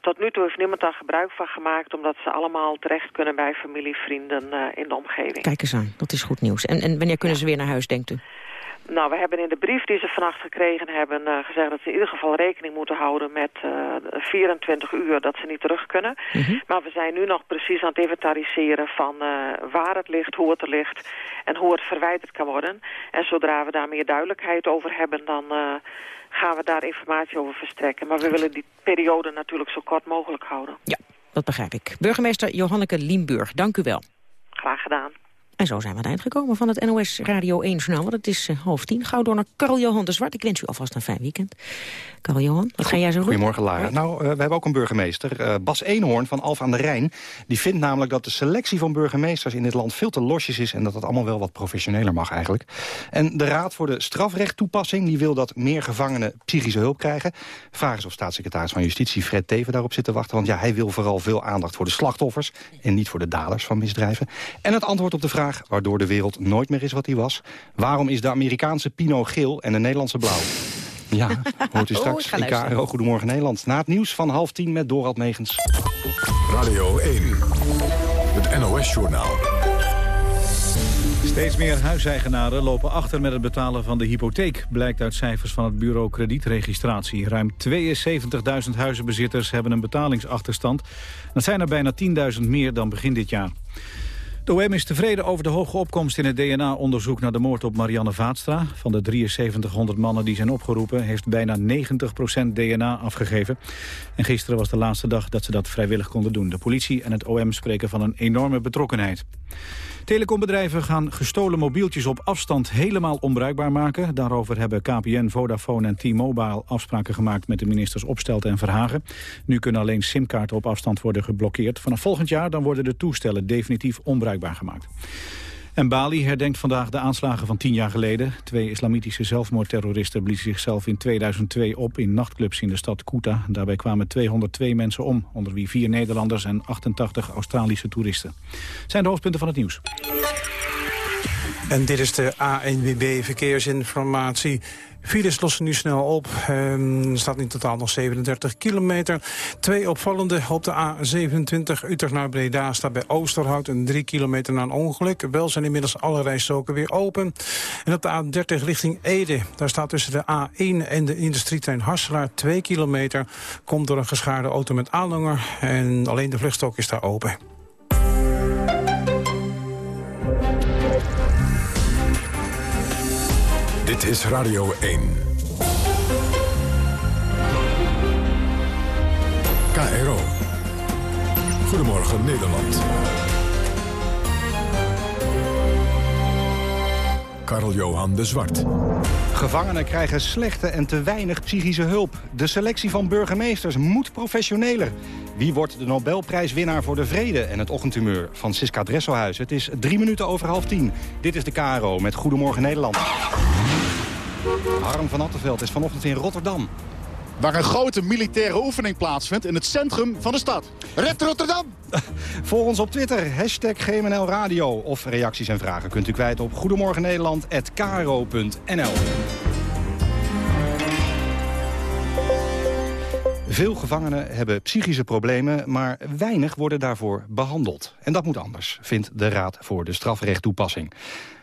tot nu toe heeft niemand daar gebruik van gemaakt... omdat ze allemaal terecht kunnen bij familie, vrienden in de omgeving. Kijk eens aan, dat is goed nieuws. En, en wanneer kunnen ze weer naar huis, denkt u? Nou, we hebben in de brief die ze vannacht gekregen hebben uh, gezegd dat ze in ieder geval rekening moeten houden met uh, 24 uur dat ze niet terug kunnen. Mm -hmm. Maar we zijn nu nog precies aan het inventariseren van uh, waar het ligt, hoe het er ligt en hoe het verwijderd kan worden. En zodra we daar meer duidelijkheid over hebben, dan gaan we daar informatie over verstrekken. Maar we willen die periode natuurlijk zo kort mogelijk houden. Ja, dat begrijp ik. Burgemeester Johanneke Liemburg, dank u wel. Graag gedaan. En zo zijn we aan het eind gekomen van het NOS Radio 1 journaal. Want het is uh, half tien. Gauw door naar Karl Johan de Zwart. Ik wens u alvast een fijn weekend. Karl Johan, wat ga jij zo doen? Goedemorgen, Lara. Nou, uh, we hebben ook een burgemeester. Uh, Bas Eenhoorn van Alf aan de Rijn. Die vindt namelijk dat de selectie van burgemeesters in dit land veel te losjes is... en dat het allemaal wel wat professioneler mag eigenlijk. En de Raad voor de Strafrechttoepassing... die wil dat meer gevangenen psychische hulp krijgen. Vraag is of staatssecretaris van Justitie Fred Teven daarop zit te wachten. Want ja, hij wil vooral veel aandacht voor de slachtoffers... en niet voor de daders van misdrijven. En het antwoord op de vraag waardoor de wereld nooit meer is wat hij was. Waarom is de Amerikaanse Pinot geel en de Nederlandse blauw? Ja, hoort u straks oh, in KRO Goedemorgen Nederland. Na het nieuws van half tien met Dorald Megens. Radio 1, het NOS-journaal. Steeds meer huiseigenaren lopen achter met het betalen van de hypotheek... blijkt uit cijfers van het bureau kredietregistratie. Ruim 72.000 huizenbezitters hebben een betalingsachterstand. Dat zijn er bijna 10.000 meer dan begin dit jaar. De OM is tevreden over de hoge opkomst in het DNA-onderzoek naar de moord op Marianne Vaatstra. Van de 7300 mannen die zijn opgeroepen heeft bijna 90% DNA afgegeven. En gisteren was de laatste dag dat ze dat vrijwillig konden doen. De politie en het OM spreken van een enorme betrokkenheid. Telecombedrijven gaan gestolen mobieltjes op afstand helemaal onbruikbaar maken. Daarover hebben KPN, Vodafone en T-Mobile afspraken gemaakt met de ministers Opstelten en Verhagen. Nu kunnen alleen simkaarten op afstand worden geblokkeerd. Vanaf volgend jaar dan worden de toestellen definitief onbruikbaar gemaakt. En Bali herdenkt vandaag de aanslagen van tien jaar geleden. Twee islamitische zelfmoordterroristen bliezen zichzelf in 2002 op in nachtclubs in de stad Kuta. Daarbij kwamen 202 mensen om, onder wie vier Nederlanders en 88 Australische toeristen. Zijn de hoofdpunten van het nieuws. En dit is de ANWB Verkeersinformatie. Files lossen nu snel op. Um, er staat in totaal nog 37 kilometer. Twee opvallende op de A27 Utrecht naar Breda staat bij Oosterhout... een 3 kilometer na een ongeluk. Wel zijn inmiddels alle rijstroken weer open. En op de A30 richting Ede. Daar staat tussen de A1 en de industrietrein Harselaar 2 kilometer. Komt door een geschaarde auto met aanhanger. En alleen de vluchtstok is daar open. Dit is Radio 1. KRO. Goedemorgen Nederland. Karl-Johan de Zwart. Gevangenen krijgen slechte en te weinig psychische hulp. De selectie van burgemeesters moet professioneler. Wie wordt de Nobelprijswinnaar voor de vrede en het ochtendhumeur van Siska Dresselhuis? Het is drie minuten over half tien. Dit is de KRO met Goedemorgen Nederland. Harm van Attenveld is vanochtend in Rotterdam. Waar een grote militaire oefening plaatsvindt in het centrum van de stad. Red Rotterdam! Volg ons op Twitter, hashtag GMNL Radio. Of reacties en vragen kunt u kwijt op goedemorgennederland.kro.nl. Veel gevangenen hebben psychische problemen, maar weinig worden daarvoor behandeld. En dat moet anders, vindt de Raad voor de Strafrechttoepassing.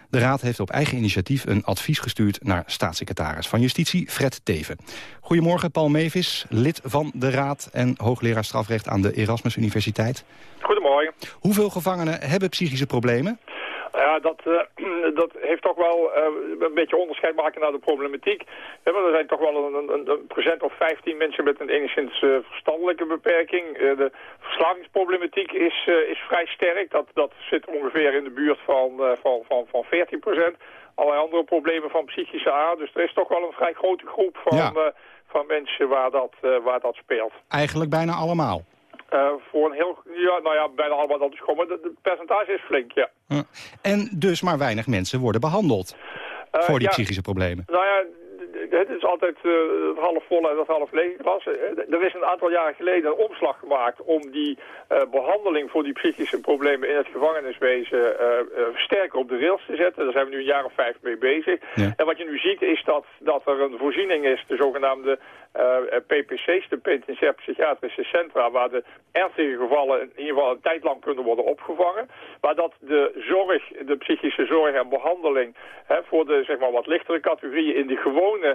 De Raad heeft op eigen initiatief een advies gestuurd naar staatssecretaris van Justitie Fred Teven. Goedemorgen, Paul Mevis, lid van de Raad en hoogleraar strafrecht aan de Erasmus Universiteit. Goedemorgen. Hoeveel gevangenen hebben psychische problemen? Ja, dat, uh, dat heeft toch wel uh, een beetje onderscheid maken naar de problematiek. Ja, maar er zijn toch wel een, een, een, procent of 15 mensen met een enigszins uh, verstandelijke beperking. de verslavingsproblematiek is, is vrij sterk. Dat, dat zit ongeveer in de buurt van, van, van, van 14 procent. Allerlei andere problemen van psychische aard. Dus er is toch wel een vrij grote groep van, ja. van mensen waar dat, waar dat speelt. Eigenlijk bijna allemaal. Uh, voor een heel, ja, nou ja, bijna allemaal dat is gewoon, maar het percentage is flink, ja. En dus maar weinig mensen worden behandeld uh, voor die psychische problemen. Nou ja, het is altijd uh, het half volle en het half lege glas. Er is een aantal jaren geleden een omslag gemaakt om die uh, behandeling voor die psychische problemen in het gevangeniswezen uh, sterker op de rails te zetten. Daar zijn we nu een jaar of vijf mee bezig. Ja. En wat je nu ziet is dat, dat er een voorziening is, de zogenaamde PPC's, de penitentiair psychiatrische centra, waar de ernstige gevallen in ieder geval een tijd lang kunnen worden opgevangen. Maar dat de zorg, de psychische zorg en behandeling hè, voor de zeg maar, wat lichtere categorieën in die gewone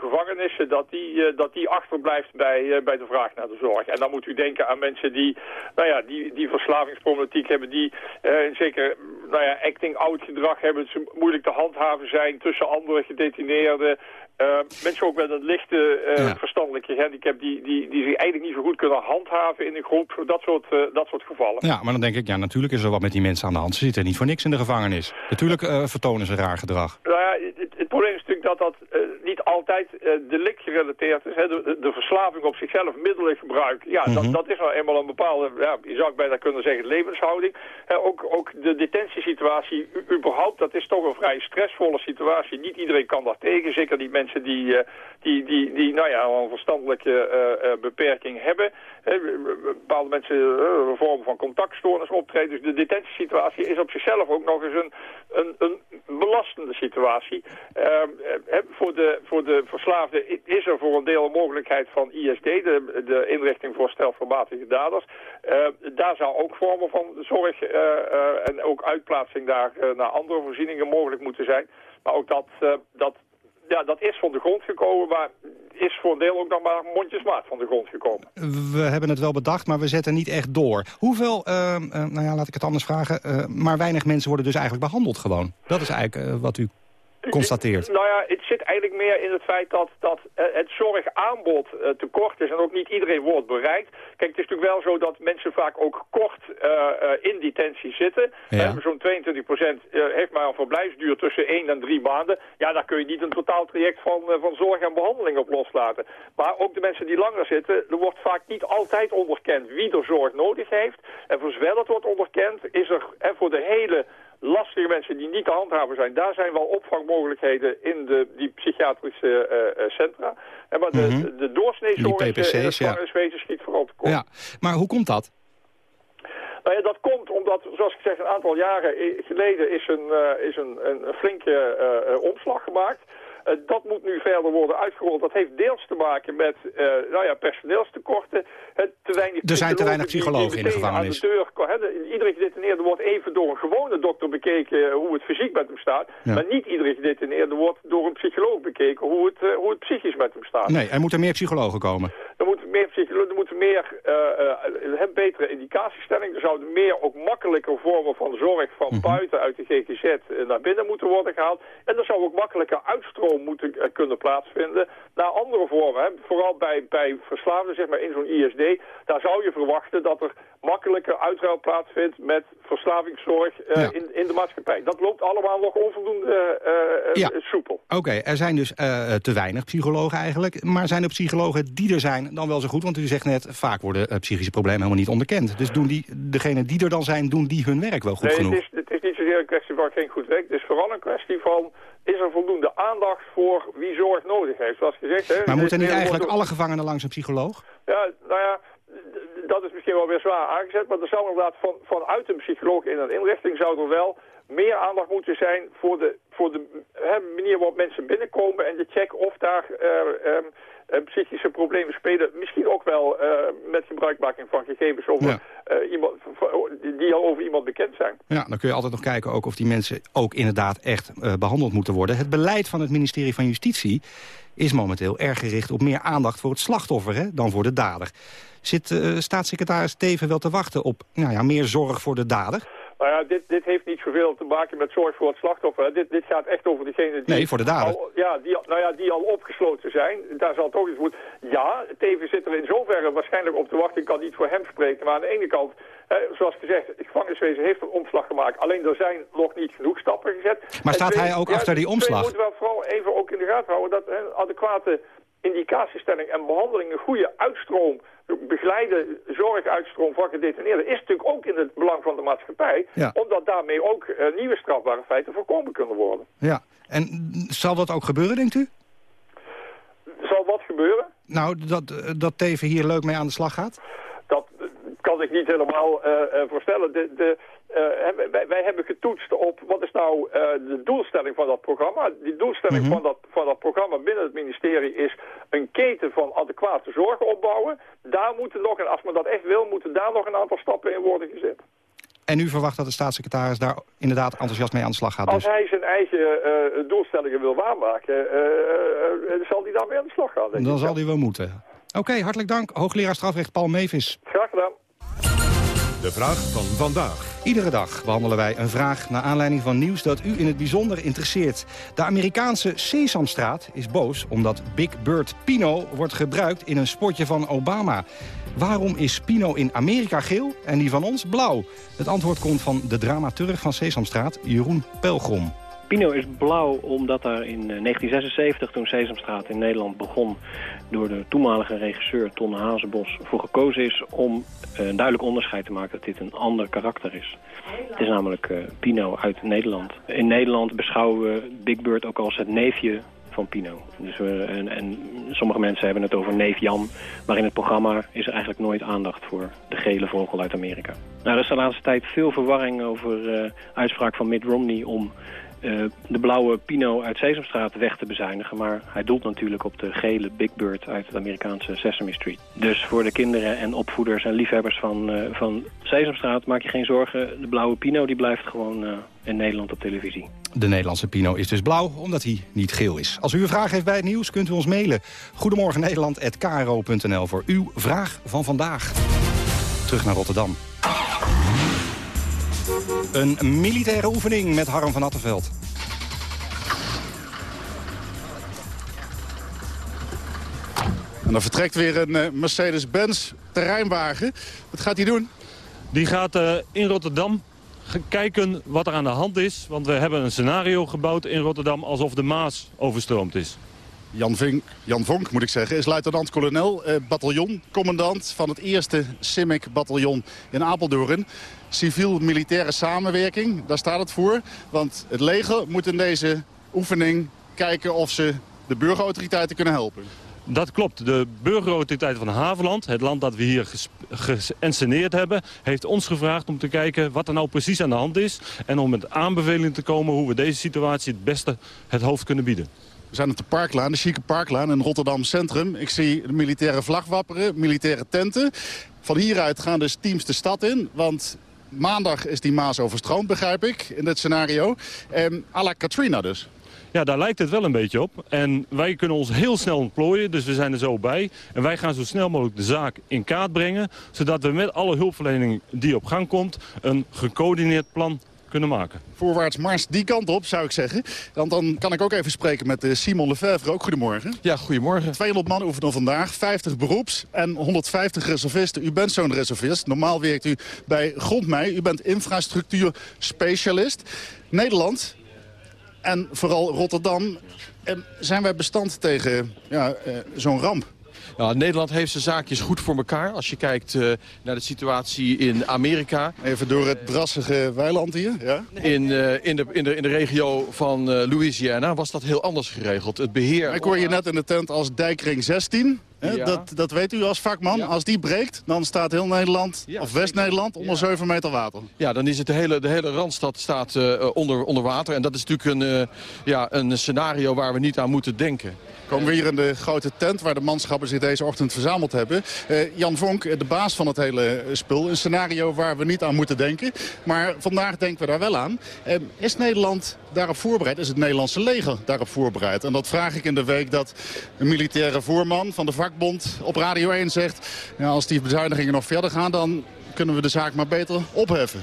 gevangenissen, dat die, uh, dat die achterblijft bij, bij de vraag naar de zorg. En dan moet u denken aan mensen die, nou ja, die, die verslavingsproblematiek hebben, die zeker nou ja, acting-out gedrag hebben, ze moeilijk te handhaven zijn tussen andere gedetineerden. mensen ook met een lichte ja. verstandelijke handicap die, die, die zich eigenlijk niet zo goed kunnen handhaven in een groep, dat soort, dat soort gevallen. Ja, maar dan denk ik, ja, natuurlijk is er wat met die mensen aan de hand. Ze zitten niet voor niks in de gevangenis. Natuurlijk vertonen ze raar gedrag. Nou ja, het, het probleem is natuurlijk dat dat niet altijd uh, delict gerelateerd is. Hè. De, de, verslaving op zichzelf, middelengebruik, ja, mm -hmm. dat, dat is nou eenmaal een bepaalde, ja, je zou bijna kunnen zeggen, levenshouding. Hè, ook, ook de detentiesituatie, überhaupt, dat is toch een vrij stressvolle situatie. Niet iedereen kan daar tegen, zeker die mensen die, uh, die, die, die nou ja, een verstandelijke uh, beperking hebben. Hè, bepaalde mensen een vorm van contactstoornis optreden. Dus de detentiesituatie is op zichzelf ook nog eens een, een, een belastende situatie. Ehm, voor de voor de verslaafden is er voor een deel een mogelijkheid van ISD, de, de inrichting voor stelselmatige daders. Uh, daar zou ook vormen van zorg uh, uh, en ook uitplaatsing daar naar andere voorzieningen mogelijk moeten zijn. Maar ook dat, dat, ja, dat is van de grond gekomen, maar is voor een deel ook nog maar mondjesmaat van de grond gekomen. We hebben het wel bedacht, maar we zetten niet echt door. Hoeveel, nou ja, laat ik het anders vragen, maar weinig mensen worden dus eigenlijk behandeld gewoon? Dat is eigenlijk wat u constateert? Nou ja, het zit eigenlijk meer in het feit dat, dat uh, het zorgaanbod uh, te kort is en ook niet iedereen wordt bereikt. Kijk, het is natuurlijk wel zo dat mensen vaak ook kort uh, in detentie zitten. Ja. Zo'n 22% heeft maar een verblijfsduur tussen 1 en 3 maanden. Ja, daar kun je niet een totaal traject van, van zorg en behandeling op loslaten. Maar ook de mensen die langer zitten, er wordt vaak niet altijd onderkend wie er zorg nodig heeft. En voor zover dat wordt onderkend, is er voor de hele lastige mensen die niet te handhaven zijn, daar zijn wel opvangmogelijkheden in de, die psychiatrische uh, centra. En maar de, mm -hmm. de in het gevangeniswezen schiet vooral tekort. Ja, maar hoe komt dat? Nou ja, dat komt omdat, zoals ik zeg, een aantal jaren geleden is een, uh, is een, een, flinke uh, omslag gemaakt. Uh, dat moet nu verder worden uitgerold. Dat heeft deels te maken met uh, nou ja, personeelstekorten. Het te weinig er zijn te weinig psychologen in de gevangenis. De deur, iedere gedetineerde wordt even door een gewone dokter bekeken hoe het fysiek met hem staat. Ja. Maar niet iedere gedetineerde wordt door een psycholoog bekeken hoe het, hoe het psychisch met hem staat. Nee, er moeten meer psychologen komen. Er moeten meer psychologen, er moeten meer uh, betere indicatiestelling. Er zouden meer ook makkelijker vormen van zorg van mm -hmm. buiten uit de GGZ naar binnen moeten worden gehaald. En er zou ook makkelijker uitstromen moeten uh, kunnen plaatsvinden. Naar andere vormen, hè. vooral bij, bij verslaafden, zeg maar in zo'n ISD, daar zou je verwachten dat er makkelijker uitruil plaatsvindt met verslavingszorg uh, ja. in, in de maatschappij. Dat loopt allemaal nog onvoldoende uh, ja. soepel. Oké, okay, er zijn dus te weinig psychologen eigenlijk. Maar zijn er psychologen die er zijn dan wel zo goed? Want u zegt net, vaak worden psychische problemen helemaal niet onderkend. Dus doen die, degenen die er dan zijn, doen die hun werk wel goed nee, genoeg? Het is, het is niet zozeer een kwestie van geen goed werk. Het is vooral een kwestie van is er voldoende aandacht voor wie zorg nodig heeft, zoals gezegd. Hè. Maar moeten niet eigenlijk alle gevangenen langs een psycholoog? Ja, nou ja, dat is misschien wel weer zwaar aangezet, maar er zou inderdaad van, vanuit een psycholoog in een inrichting zou er wel meer aandacht moeten zijn voor de, voor de hè, manier waarop mensen binnenkomen en de check of daar uh, um, uh, psychische problemen spelen. Misschien ook wel uh, met gebruikmaking van gegevens over ja. iemand, die al over iemand bekend zijn. Ja, dan kun je altijd nog kijken ook of die mensen ook inderdaad echt behandeld moeten worden. Het beleid van het ministerie van Justitie is momenteel erg gericht op meer aandacht voor het slachtoffer hè, dan voor de dader. Zit staatssecretaris Teven wel te wachten op nou ja, meer zorg voor de dader? Nou ja, dit, dit heeft niet zoveel te maken met zorg voor het slachtoffer. Dit, dit gaat echt over degene die... Nee, voor de dader. Al, ja, die, nou ja, die al opgesloten zijn. Daar zal toch iets moeten... Ja, Teven zit er in zoverre waarschijnlijk op te wachten. Ik kan niet voor hem spreken. Maar aan de ene kant, eh, zoals gezegd, het gevangeniswezen heeft een omslag gemaakt. Alleen er zijn nog niet genoeg stappen gezet. Maar staat hij ook ja, achter die omslag? We moeten wel vooral even ook in de gaten houden dat hè, adequate indicatiestelling en behandeling een goede uitstroom, begeleide zorguitstroom van gedetineerden, is natuurlijk ook in het belang van de maatschappij, omdat daarmee ook eh, nieuwe strafbare feiten voorkomen kunnen worden. Ja, en zal dat ook gebeuren, denkt u? Zal wat gebeuren? Nou, dat, dat Teven hier leuk mee aan de slag gaat? Dat kan ik niet helemaal voorstellen. De, de, uh, wij, wij, hebben getoetst op wat is nou uh, de doelstelling van dat programma. Die doelstelling Mhm. van, dat, van dat programma binnen het ministerie is een keten van adequate zorg opbouwen. Daar moeten nog, en als men dat echt wil, moeten daar nog een aantal stappen in worden gezet. En u verwacht dat de staatssecretaris daar inderdaad enthousiast mee aan de slag gaat Als dus? hij zijn eigen uh, doelstellingen wil waarmaken, zal hij daarmee aan de slag gaan. Dan ik. zal hij wel moeten. Oké, hartelijk dank. Hoogleraar strafrecht Paul Mevis. Graag gedaan. De vraag van vandaag. Iedere dag behandelen wij een vraag naar aanleiding van nieuws dat u in het bijzonder interesseert. De Amerikaanse Sesamstraat is boos omdat Big Bird Pino wordt gebruikt in een spotje van Obama. Waarom is Pino in Amerika geel en die van ons blauw? Het antwoord komt van de dramaturg van Sesamstraat, Jeroen Pelgrom. Pino is blauw omdat er in eh, 1976, toen Sesamstraat in Nederland begon... door de toenmalige regisseur Ton Hazebos voor gekozen is... om eh, een duidelijk onderscheid te maken dat dit een ander karakter is. Het is namelijk eh, Pino uit Nederland. In Nederland beschouwen we Big Bird ook als het neefje van Pino. Dus en, sommige mensen hebben het over neef Jan. Maar in het programma is er eigenlijk nooit aandacht voor de gele vogel uit Amerika. Nou, er is de laatste tijd veel verwarring over eh, uitspraak van Mitt Romney... om uh, de blauwe Pino uit Sesamstraat weg te bezuinigen. Maar hij doelt natuurlijk op de gele Big Bird uit het Amerikaanse Sesame Street. Dus voor de kinderen en opvoeders en liefhebbers van, uh, van Sesamstraat maak je geen zorgen. De blauwe Pino die blijft gewoon uh, in Nederland op televisie. De Nederlandse Pino is dus blauw, omdat hij niet geel is. Als u een vraag heeft bij het nieuws, kunt u ons mailen. Goedemorgen Nederland@kro.nl voor uw vraag van vandaag. Terug naar Rotterdam. Een militaire oefening met Harm van Attenveld. En dan vertrekt weer een uh, Mercedes-Benz terreinwagen. Wat gaat hij doen? Die gaat uh, in Rotterdam kijken wat er aan de hand is. Want we hebben een scenario gebouwd in Rotterdam alsof de Maas overstroomd is. Jan, Vink, Jan Vonk, moet ik zeggen, is luitenant-kolonel, eh, bataljoncommandant van het eerste CIMIC-bataljon in Apeldoorn. Civiel-militaire samenwerking, daar staat het voor. Want het leger moet in deze oefening kijken of ze de burgerautoriteiten kunnen helpen. Dat klopt. De burgerautoriteit van Haveland, het land dat we hier geënsceneerd hebben... heeft ons gevraagd om te kijken wat er nou precies aan de hand is... en om met aanbevelingen te komen hoe we deze situatie het beste het hoofd kunnen bieden. We zijn op de Parklaan, de chique Parklaan in Rotterdam Centrum. Ik zie de militaire vlag wapperen, militaire tenten. Van hieruit gaan dus teams de stad in, want maandag is die Maas overstroomd, begrijp ik, in dit scenario. En à la Katrina dus. Ja, daar lijkt het wel een beetje op. En wij kunnen ons heel snel ontplooien, dus we zijn er zo bij. En wij gaan zo snel mogelijk de zaak in kaart brengen... zodat we met alle hulpverlening die op gang komt... een gecoördineerd plan kunnen maken. Voorwaarts mars die kant op, zou ik zeggen. Want dan kan ik ook even spreken met Simon Lefevre. Ook goedemorgen. Ja, goedemorgen. 200 man oefenen vandaag, 50 beroeps en 150 reservisten. U bent zo'n reservist. Normaal werkt u bij Grondmei. U bent infrastructuurspecialist. Nederland en vooral Rotterdam. Zijn wij bestand tegen ja, uh, zo'n ramp? Ja, Nederland heeft zijn zaakjes goed voor elkaar. Als je kijkt uh, naar de situatie in Amerika. Even door het drassige weiland hier. Ja? In, uh, in, de, in, de, in de regio van uh, Louisiana was dat heel anders geregeld. Het beheer... Ik hoor je net in de tent als dijkring 16. Ja. Dat, dat weet u als vakman. Ja. Als die breekt, dan staat heel Nederland, ja, of West-Nederland, onder 7 meter water. Ja, dan is het de hele, de hele Randstad staat uh, onder, onder water. En dat is natuurlijk een, uh, ja, een scenario waar we niet aan moeten denken. Komen we hier in de grote tent waar de manschappen zich deze ochtend verzameld hebben. Uh, Jan Vonk, de baas van het hele spul. Een scenario waar we niet aan moeten denken. Maar vandaag denken we daar wel aan. is Nederland daarop voorbereid? Is het Nederlandse leger daarop voorbereid? En dat vraag ik in de week dat een militaire voorman van de vakbond op Radio 1 zegt... Ja, als die bezuinigingen nog verder gaan, dan kunnen we de zaak maar beter opheffen.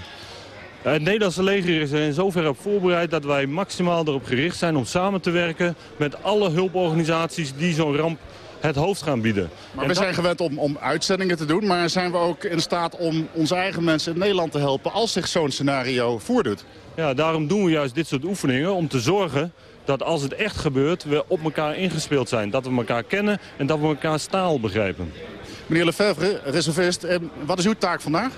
Het Nederlandse leger is er in zoverre op voorbereid dat wij maximaal erop gericht zijn om samen te werken met alle hulporganisaties die zo'n ramp het hoofd gaan bieden. Maar we zijn gewend om, om uitzendingen te doen, maar zijn we ook in staat om onze eigen mensen in Nederland te helpen als zich zo'n scenario voordoet? Ja, daarom doen we juist dit soort oefeningen om te zorgen dat als het echt gebeurt, we op elkaar ingespeeld zijn. Dat we elkaar kennen en dat we elkaar staal begrijpen. Meneer Lefebvre, reservist, eh, wat is uw taak vandaag?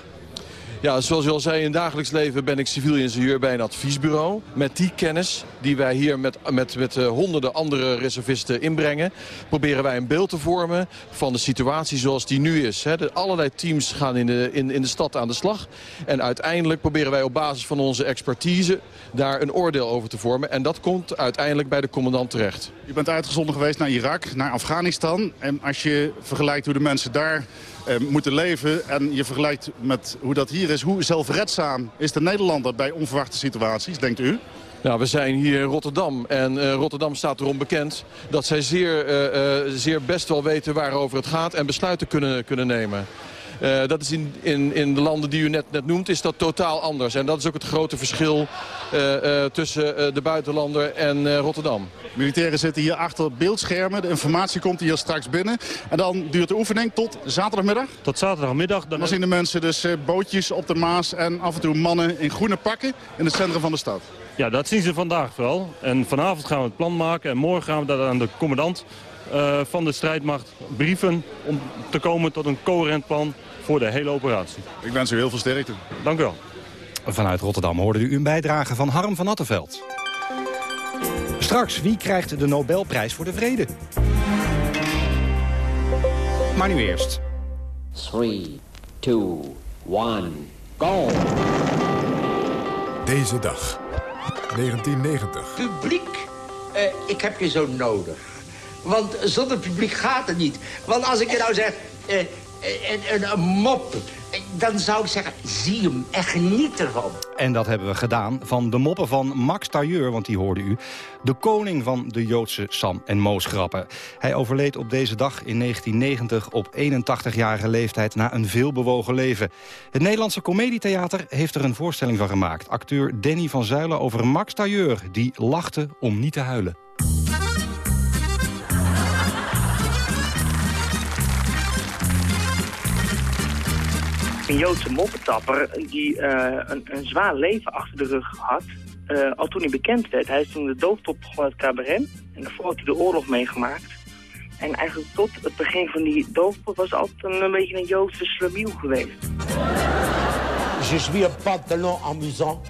Ja, zoals u al zei, in dagelijks leven ben ik civiel ingenieur bij een adviesbureau. Met die kennis die wij hier met, met, met uh, honderden andere reservisten inbrengen... proberen wij een beeld te vormen van de situatie zoals die nu is. Hè. De, allerlei teams gaan in de, in, in de stad aan de slag. En uiteindelijk proberen wij op basis van onze expertise daar een oordeel over te vormen. En dat komt uiteindelijk bij de commandant terecht. U bent uitgezonden geweest naar Irak, naar Afghanistan. En als je vergelijkt hoe de mensen daar eh, moeten leven... en je vergelijkt met hoe dat hier is, hoe zelfredzaam is de Nederlander bij onverwachte situaties, denkt u? Nou, we zijn hier in Rotterdam en uh, Rotterdam staat erom bekend dat zij zeer, uh, zeer best wel weten waarover het gaat en besluiten kunnen, kunnen nemen. Uh, dat is in, in, in de landen die u net, net noemt, is dat totaal anders. En dat is ook het grote verschil uh, uh, tussen de buitenlander en Rotterdam. Militairen zitten hier achter beeldschermen. De informatie komt hier straks binnen. En dan duurt de oefening tot zaterdagmiddag? Tot zaterdagmiddag. Dan, dan zien de mensen dus bootjes op de Maas en af en toe mannen in groene pakken in het centrum van de stad. Ja, dat zien ze vandaag vooral. En vanavond gaan we het plan maken. En morgen gaan we dat aan de commandant uh, van de strijdmacht brieven... om te komen tot een coherent plan voor de hele operatie. Ik wens u heel veel sterkte. Dank u wel. Vanuit Rotterdam hoorde u een bijdrage van Harm van Attenveld. Straks, wie krijgt de Nobelprijs voor de Vrede? Maar nu eerst. 3, 2, 1, go! Deze dag, 1990. Publiek, uh, ik heb je zo nodig. Want zonder publiek gaat het niet. Want als ik je nou zeg... Uh, een, een mop, dan zou ik zeggen, zie hem en geniet ervan. En dat hebben we gedaan van de moppen van Max Tailleur, want die hoorde u. De koning van de Joodse Sam- en Moosgrappen. Hij overleed op deze dag in 1990 op 81-jarige leeftijd na een veelbewogen leven. Het Nederlandse Comedietheater heeft er een voorstelling van gemaakt. Acteur Danny van Zuilen over Max Tailleur, die lachte om niet te huilen. Een Joodse moppetapper die uh, een, een, zwaar leven achter de rug had. Uh, al toen hij bekend werd. Hij is toen de doofpop begonnen het cabaret. En daarvoor had hij de oorlog meegemaakt. En eigenlijk tot het begin van die doofpop was altijd een, een beetje een Joodse slamiel geweest. Je suis un pantalon amusant.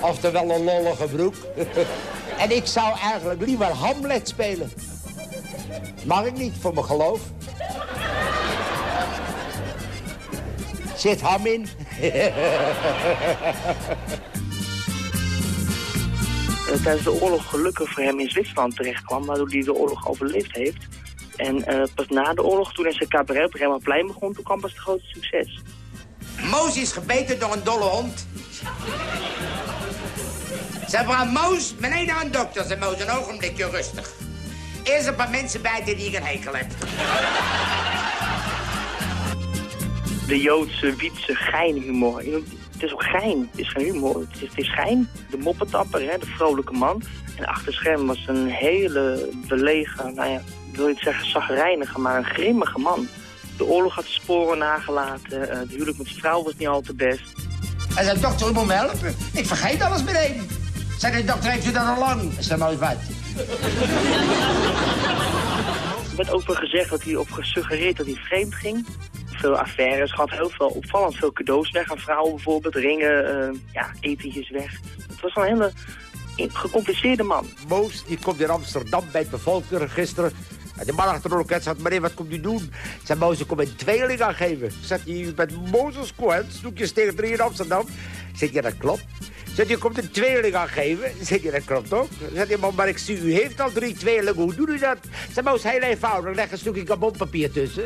Oftewel een lollige broek. en ik zou eigenlijk liever Hamlet spelen. Mag ik niet voor mijn geloof. Zit ham in. Tijdens de oorlog gelukkig voor hem in Zwitserland terecht kwam, waardoor hij de oorlog overleefd heeft. En uh, pas na de oorlog, toen hij zijn cabaret op Remmerplein begon, toen kwam pas het grote succes. Moos is gebeten door een dolle hond. Ze hebben Moos, meneer naar een dokter, ze Moos, een ogenblikje rustig. Eerst een paar mensen bijten die ik een hekel heb de Joodse, wietse geinhumor. Het is ook gein, het is geen humor, het is, het is gein. De moppetapper, hè, de vrolijke man. En achter scherm was een hele belegen, nou ja, ik wil niet zeggen zagrijnige, maar een grimmige man. De oorlog had sporen nagelaten, uh, de huwelijk met zijn vrouw was niet al te best. Hij zei, dokter, u moet me helpen. Ik vergeet alles meteen. Zei de dokter, heeft u dat al lang? Is dat nooit wat? Er werd ook wel gezegd dat hij op gesuggereerd dat hij vreemd ging veel affaires gehad, heel veel opvallend veel cadeaus weg aan vrouwen bijvoorbeeld, ringen, uh, ja, etentjes weg. Het was een hele gecompliceerde man. Moos, die komt in Amsterdam bij het bevolkingsregister. En de man achter de loket zegt, meneer, wat komt u doen? Zei Moos, ik kom een tweeling aangeven. Zegt hij, u bent Mozes Cohen, snoekjes tegen drie in Amsterdam. Zegt ja, dat klopt. Zegt je komt een tweeling aangeven. Zegt je dat klopt ook. Zegt je maar, ik zie, u heeft al drie tweelingen. Hoe doet u dat? Zeg Moos, heel eenvoudig. Leg een stukje carbonpapier tussen.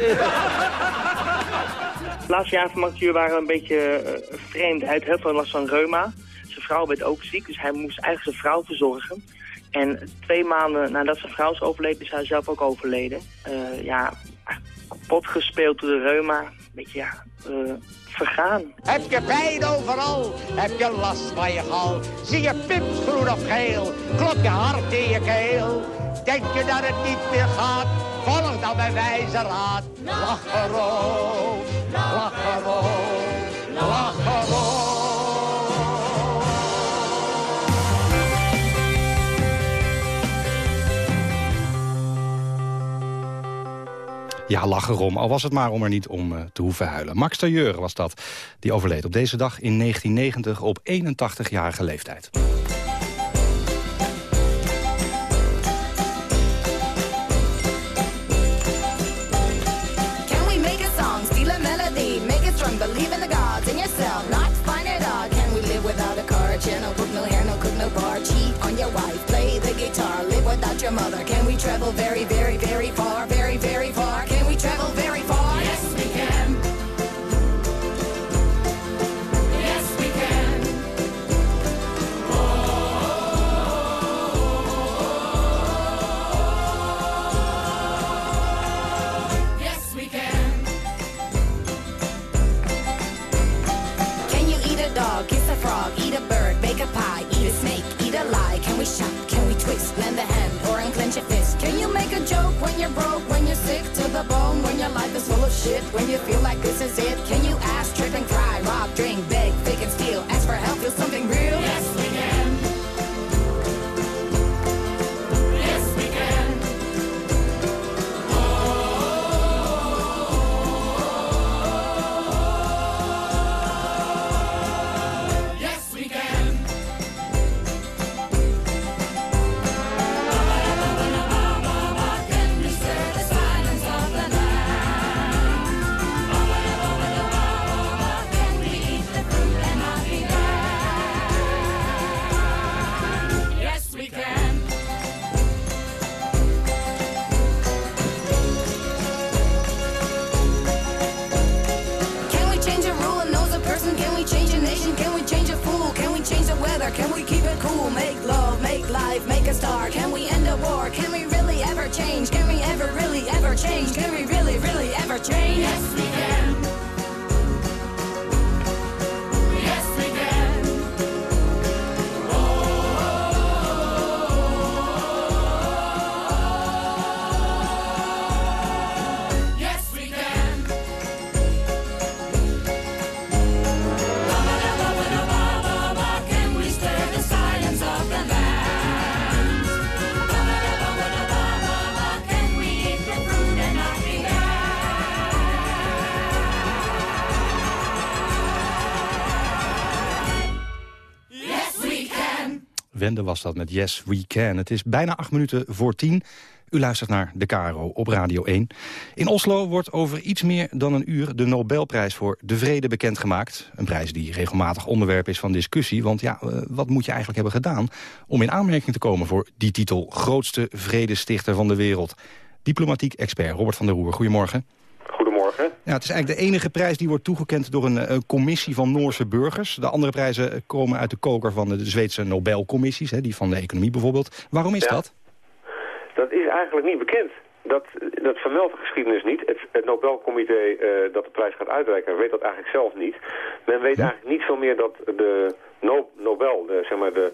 Laatste jaren van Mathieu waren een beetje uh, vreemd. Hij had heel last van reuma. Zijn vrouw werd ook ziek, dus hij moest eigenlijk zijn vrouw verzorgen. En twee maanden nadat zijn vrouw is overleden, is hij zelf ook overleden. Uh, ja, kapot gespeeld door de reuma. Beetje, ja, eh, vergaan. Heb je pijn overal? Heb je last van je gal? Zie je pips groen of geel? Klop je hart in je keel? Denk je dat het niet meer gaat? Volg dan mijn wijze raad. Lach erom, lach erom, lach. Ja, lach erom. Al was het maar om er niet om eh, te hoeven huilen. Max Tailleur was dat. Die overleed op deze dag in 1990 op 81-jarige leeftijd. We make you're broke, when you're sick to the bone, when your life is full of shit, when you feel like this is it? Can you ask, trip and cry, rob, drink, beg, fake and steal, ask for help, feel something Wende was dat met Yes We Can. Het is bijna acht minuten voor tien. U luistert naar De Caro op Radio 1. In Oslo wordt over iets meer dan een uur de Nobelprijs voor de Vrede bekendgemaakt. Een prijs die regelmatig onderwerp is van discussie. Want ja, eh, wat moet je eigenlijk hebben gedaan om in aanmerking te komen voor die titel grootste vredestichter van de wereld? Diplomatiek expert Robert van der Roer, goedemorgen. Ja, het is eigenlijk de enige prijs die wordt toegekend door een, eh, commissie van Noorse burgers. De andere prijzen eh, komen uit de koker van de Zweedse Nobelcommissies, hè, die van de economie bijvoorbeeld. Waarom is Ja. dat? Dat is eigenlijk niet bekend. Dat, dat vermeldt de geschiedenis niet. Het, het Nobelcomité eh, dat de prijs gaat uitreiken weet dat eigenlijk zelf niet. Men weet eigenlijk niet veel meer dat de no Nobel, de, zeg maar de,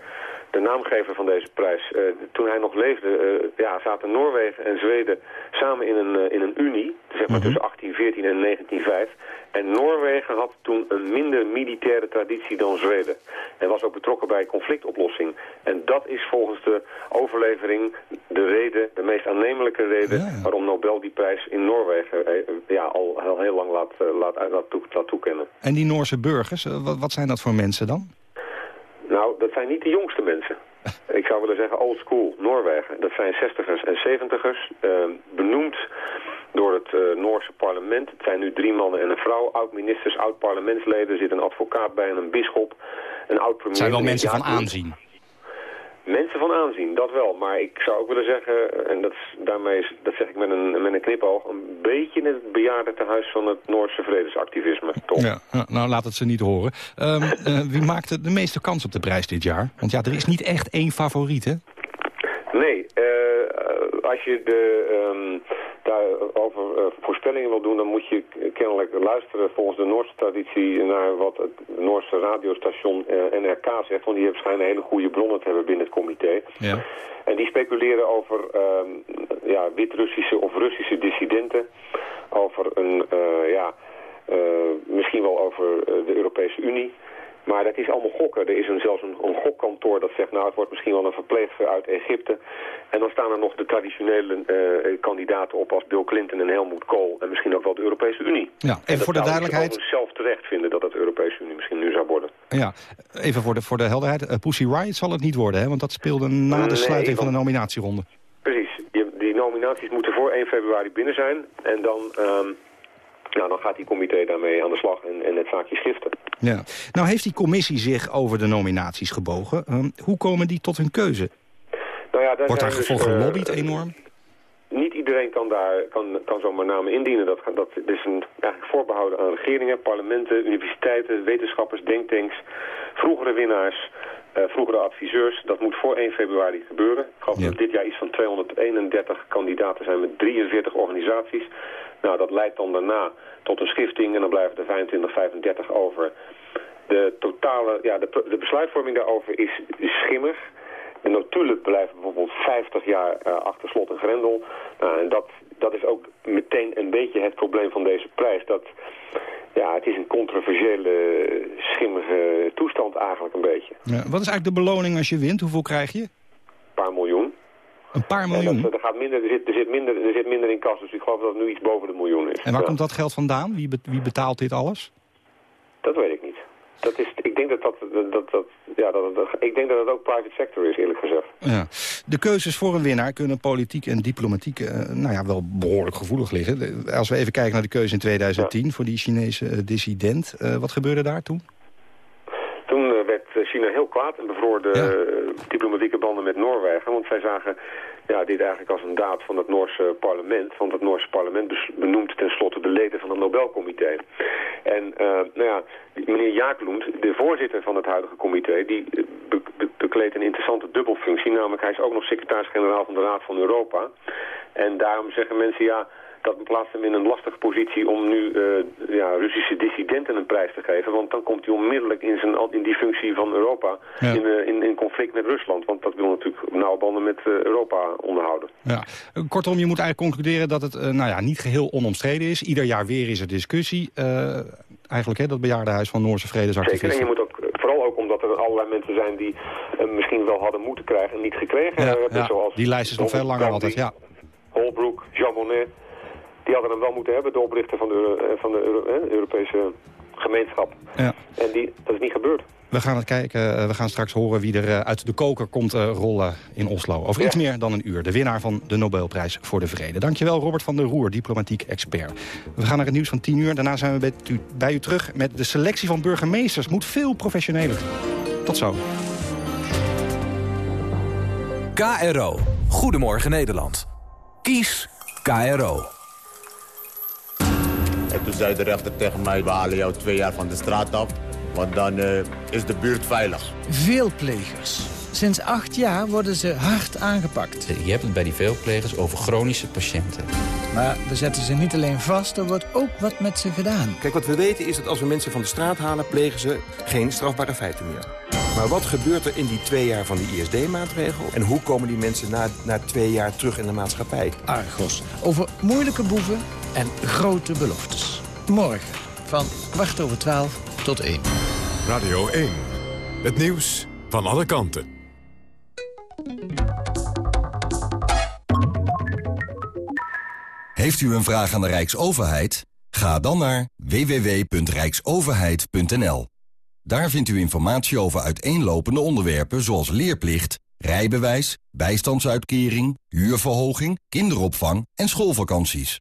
de naamgever van deze prijs, eh, toen hij nog leefde, eh, ja, zaten Noorwegen en Zweden samen in een, eh, in een unie, zeg maar tussen 1814 en 1905. En Noorwegen had toen een minder militaire traditie dan Zweden. En was ook betrokken bij conflictoplossing. En dat is volgens de overlevering de reden, de meest aannemelijke reden... waarom Nobel die prijs in Noorwegen ja, al heel, heel lang laat, laat, laat, toe- laat toekennen. En die Noorse burgers, wat, wat zijn dat voor mensen dan? Nou, dat zijn niet de jongste mensen. Ik zou willen zeggen old school, Noorwegen. Dat zijn 60ers en 70ers, eh, benoemd door het eh, Noorse parlement. Het zijn nu drie mannen en een vrouw, oud-ministers, oud-parlementsleden. Er zit een advocaat bij en een bisschop, een oud-premier. Het zijn wel mensen van aanzien. Mensen van aanzien, dat wel. Maar ik zou ook willen zeggen, en dat, is, daarmee is, dat zeg ik met een, met een knipoog... een beetje in het bejaardentehuis van het Noorse vredesactivisme. Toch? Ja, ja, nou laat het ze niet horen. Ehm, eh, wie maakte de meeste kans op de prijs dit jaar? Want ja, er is niet echt één favoriet, hè? Nee, eh, als je de, ehm, de daarover uh, voorspellingen wil doen, dan moet je kennelijk luisteren volgens de Noorse traditie naar wat het Noorse radiostation uh, NRK zegt. Want die hebben schijnen hele goede bronnen te hebben binnen het comité. Ja. En die speculeren over uh, ja, Wit-Russische of Russische dissidenten. Over een, ja, misschien wel over de Europese Unie. Maar dat is allemaal gokken. Er is een, zelfs een, een gokkantoor dat zegt, nou het wordt misschien wel een verpleegster uit Egypte. En dan staan er nog de traditionele uh, kandidaten op als Bill Clinton en Helmut Kohl. En misschien ook wel de Europese Unie. Ja, even voor de duidelijkheid. Zelf terecht vinden dat het de Europese Unie misschien nu zou worden. Ja, even voor de, voor de helderheid. Uh, Pussy Riot zal het niet worden, hè? want dat speelde na de sluiting van de nominatieronde. Precies. Die, die nominaties moeten voor 1 februari binnen zijn. En dan... Um, nou, dan gaat die comité daarmee aan de slag en, en het zaakje schiften. Ja. Nou heeft die commissie zich over de nominaties gebogen. Um, hoe komen die tot hun keuze? Nou ja, daar Wordt daar dus, gelobbyd uh, enorm? Iedereen kan daar kan, kan zomaar namen indienen. Dat, dat is een, eigenlijk voorbehouden aan regeringen, parlementen, universiteiten, wetenschappers, denktanks, vroegere winnaars, uh, vroegere adviseurs. Dat moet voor 1 februari gebeuren. Ik geloof ja. dat dit jaar iets van 231 kandidaten zijn met 43 organisaties. Nou, dat leidt dan daarna tot een schifting en dan blijven er 25, 35 over. De totale, ja, de, de besluitvorming daarover is schimmig. En natuurlijk blijven bijvoorbeeld 50 jaar uh, achter slot en grendel. Nou, en dat, dat is ook meteen een beetje het probleem van deze prijs. Dat, ja, het is een controversiële, schimmige toestand eigenlijk een beetje. Ja, wat is eigenlijk de beloning als je wint? Hoeveel krijg je? Een paar miljoen. Een paar miljoen? Dat, er, gaat minder, er, zit, er, zit minder, er zit minder in kas, dus ik geloof dat het nu iets boven de miljoen is. En waar ja. komt dat geld vandaan? Wie, be, wie betaalt dit alles? Dat weet ik niet. Dat is, ik denk dat dat, dat, dat, ja, dat, dat, ik denk dat het ook private sector is, eerlijk gezegd. Ja. De keuzes voor een winnaar kunnen politiek en diplomatiek uh, nou ja, wel behoorlijk gevoelig liggen. Als we even kijken naar de keuze in 2010 ja. voor die Chinese uh, dissident. Uh, wat gebeurde daar toen? Toen werd China heel kwaad en bevroor de ja. diplomatieke banden met Noorwegen. Want zij zagen ja, dit eigenlijk als een daad van het Noorse parlement. Want het Noorse parlement benoemt tenslotte de leden van het Nobelcomité. En uh, nou ja, meneer Jaaklund, de voorzitter van het huidige comité, die be bekleedt een interessante dubbelfunctie. Namelijk, hij is ook nog secretaris-generaal van de Raad van Europa. En daarom zeggen mensen, ja, dat plaatst hem in een lastige positie om nu uh, ja, Russische dissidenten een prijs te geven. Want dan komt hij onmiddellijk in, zijn, in die functie van Europa ja. in, uh, in, in, conflict met Rusland. Want dat wil natuurlijk nauwe banden met uh, Europa onderhouden. Ja. Kortom, je moet eigenlijk concluderen dat het nou ja, niet geheel onomstreden is. Ieder jaar weer is er discussie. eigenlijk hè, dat bejaardenhuis van Noorse vredesactivisten. Zeker, en je moet ook, vooral ook omdat er allerlei mensen zijn die misschien wel hadden moeten krijgen en niet gekregen ja, hebben. Ja. Zoals die lijst is nog veel langer altijd, ja. Holbrook, Jean Monnet. Die hadden hem wel moeten hebben, de oprichter van de, Euro, van de Euro, eh, Europese gemeenschap. Ja. En die, dat is niet gebeurd. We gaan het kijken. We gaan straks horen wie er uit de koker komt rollen in Oslo. Over ja. iets meer dan een uur. De winnaar van de Nobelprijs voor de Vrede. Dankjewel Robert van der Roer, diplomatiek expert. We gaan naar het nieuws van 10 uur. Daarna zijn we bij u, bij u terug met de selectie van burgemeesters. Moet veel professioneler. Tot zo. KRO. Goedemorgen Nederland. Kies KRO. En toen zei de rechter tegen mij, we halen jou twee jaar van de straat af. Want dan uh, is de buurt veilig. Veelplegers. Sinds acht jaar worden ze hard aangepakt. Je hebt het bij die veelplegers over chronische patiënten. Maar we zetten ze niet alleen vast, er wordt ook wat met ze gedaan. Kijk, wat we weten is dat als we mensen van de straat halen... plegen ze geen strafbare feiten meer. Maar wat gebeurt er in die twee jaar van die ISD-maatregel? En hoe komen die mensen na, na twee jaar terug in de maatschappij? Argos. Over moeilijke boeven en grote beloftes. Morgen van kwart over twaalf tot één. Radio 1. Het nieuws van alle kanten. Heeft u een vraag aan de Rijksoverheid? Ga dan naar www.rijksoverheid.nl. Daar vindt u informatie over uiteenlopende onderwerpen zoals leerplicht, rijbewijs, bijstandsuitkering, huurverhoging, kinderopvang en schoolvakanties.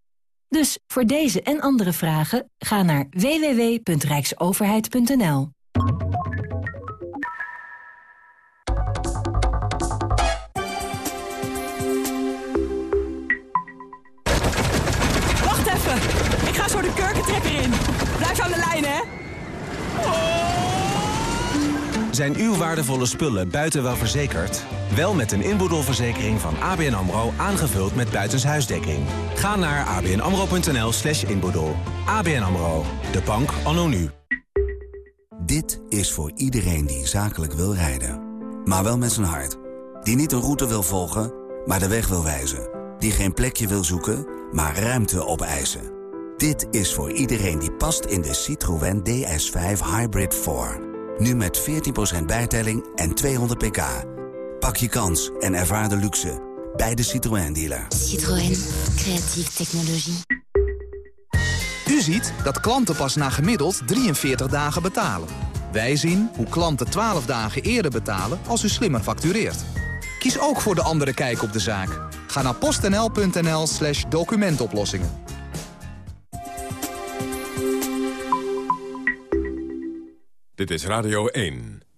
Dus voor deze en andere vragen ga naar www.rijksoverheid.nl. Wacht even. Ik ga zo de kurkentrekker in. Blijf aan de lijn, hè. Zijn uw waardevolle spullen buiten wel verzekerd? Wel met een inboedelverzekering van ABN AMRO aangevuld met buitenshuisdekking. Ga naar abnamro.nl slash inboedel. ABN AMRO, de bank anno nu. Dit is voor iedereen die zakelijk wil rijden. Maar wel met zijn hart. Die niet een route wil volgen, maar de weg wil wijzen. Die geen plekje wil zoeken, maar ruimte opeisen. Dit is voor iedereen die past in de Citroën DS5 Hybrid 4. Nu met 14% bijtelling en 200 pk. Pak je kans en ervaar de luxe bij de Citroën dealer. Citroën, creatieve technologie. U ziet dat klanten pas na gemiddeld 43 dagen betalen. Wij zien hoe klanten 12 dagen eerder betalen als u slimmer factureert. Kies ook voor de andere kijk op de zaak. Ga naar postnl.nl slash documentoplossingen. Dit is Radio 1.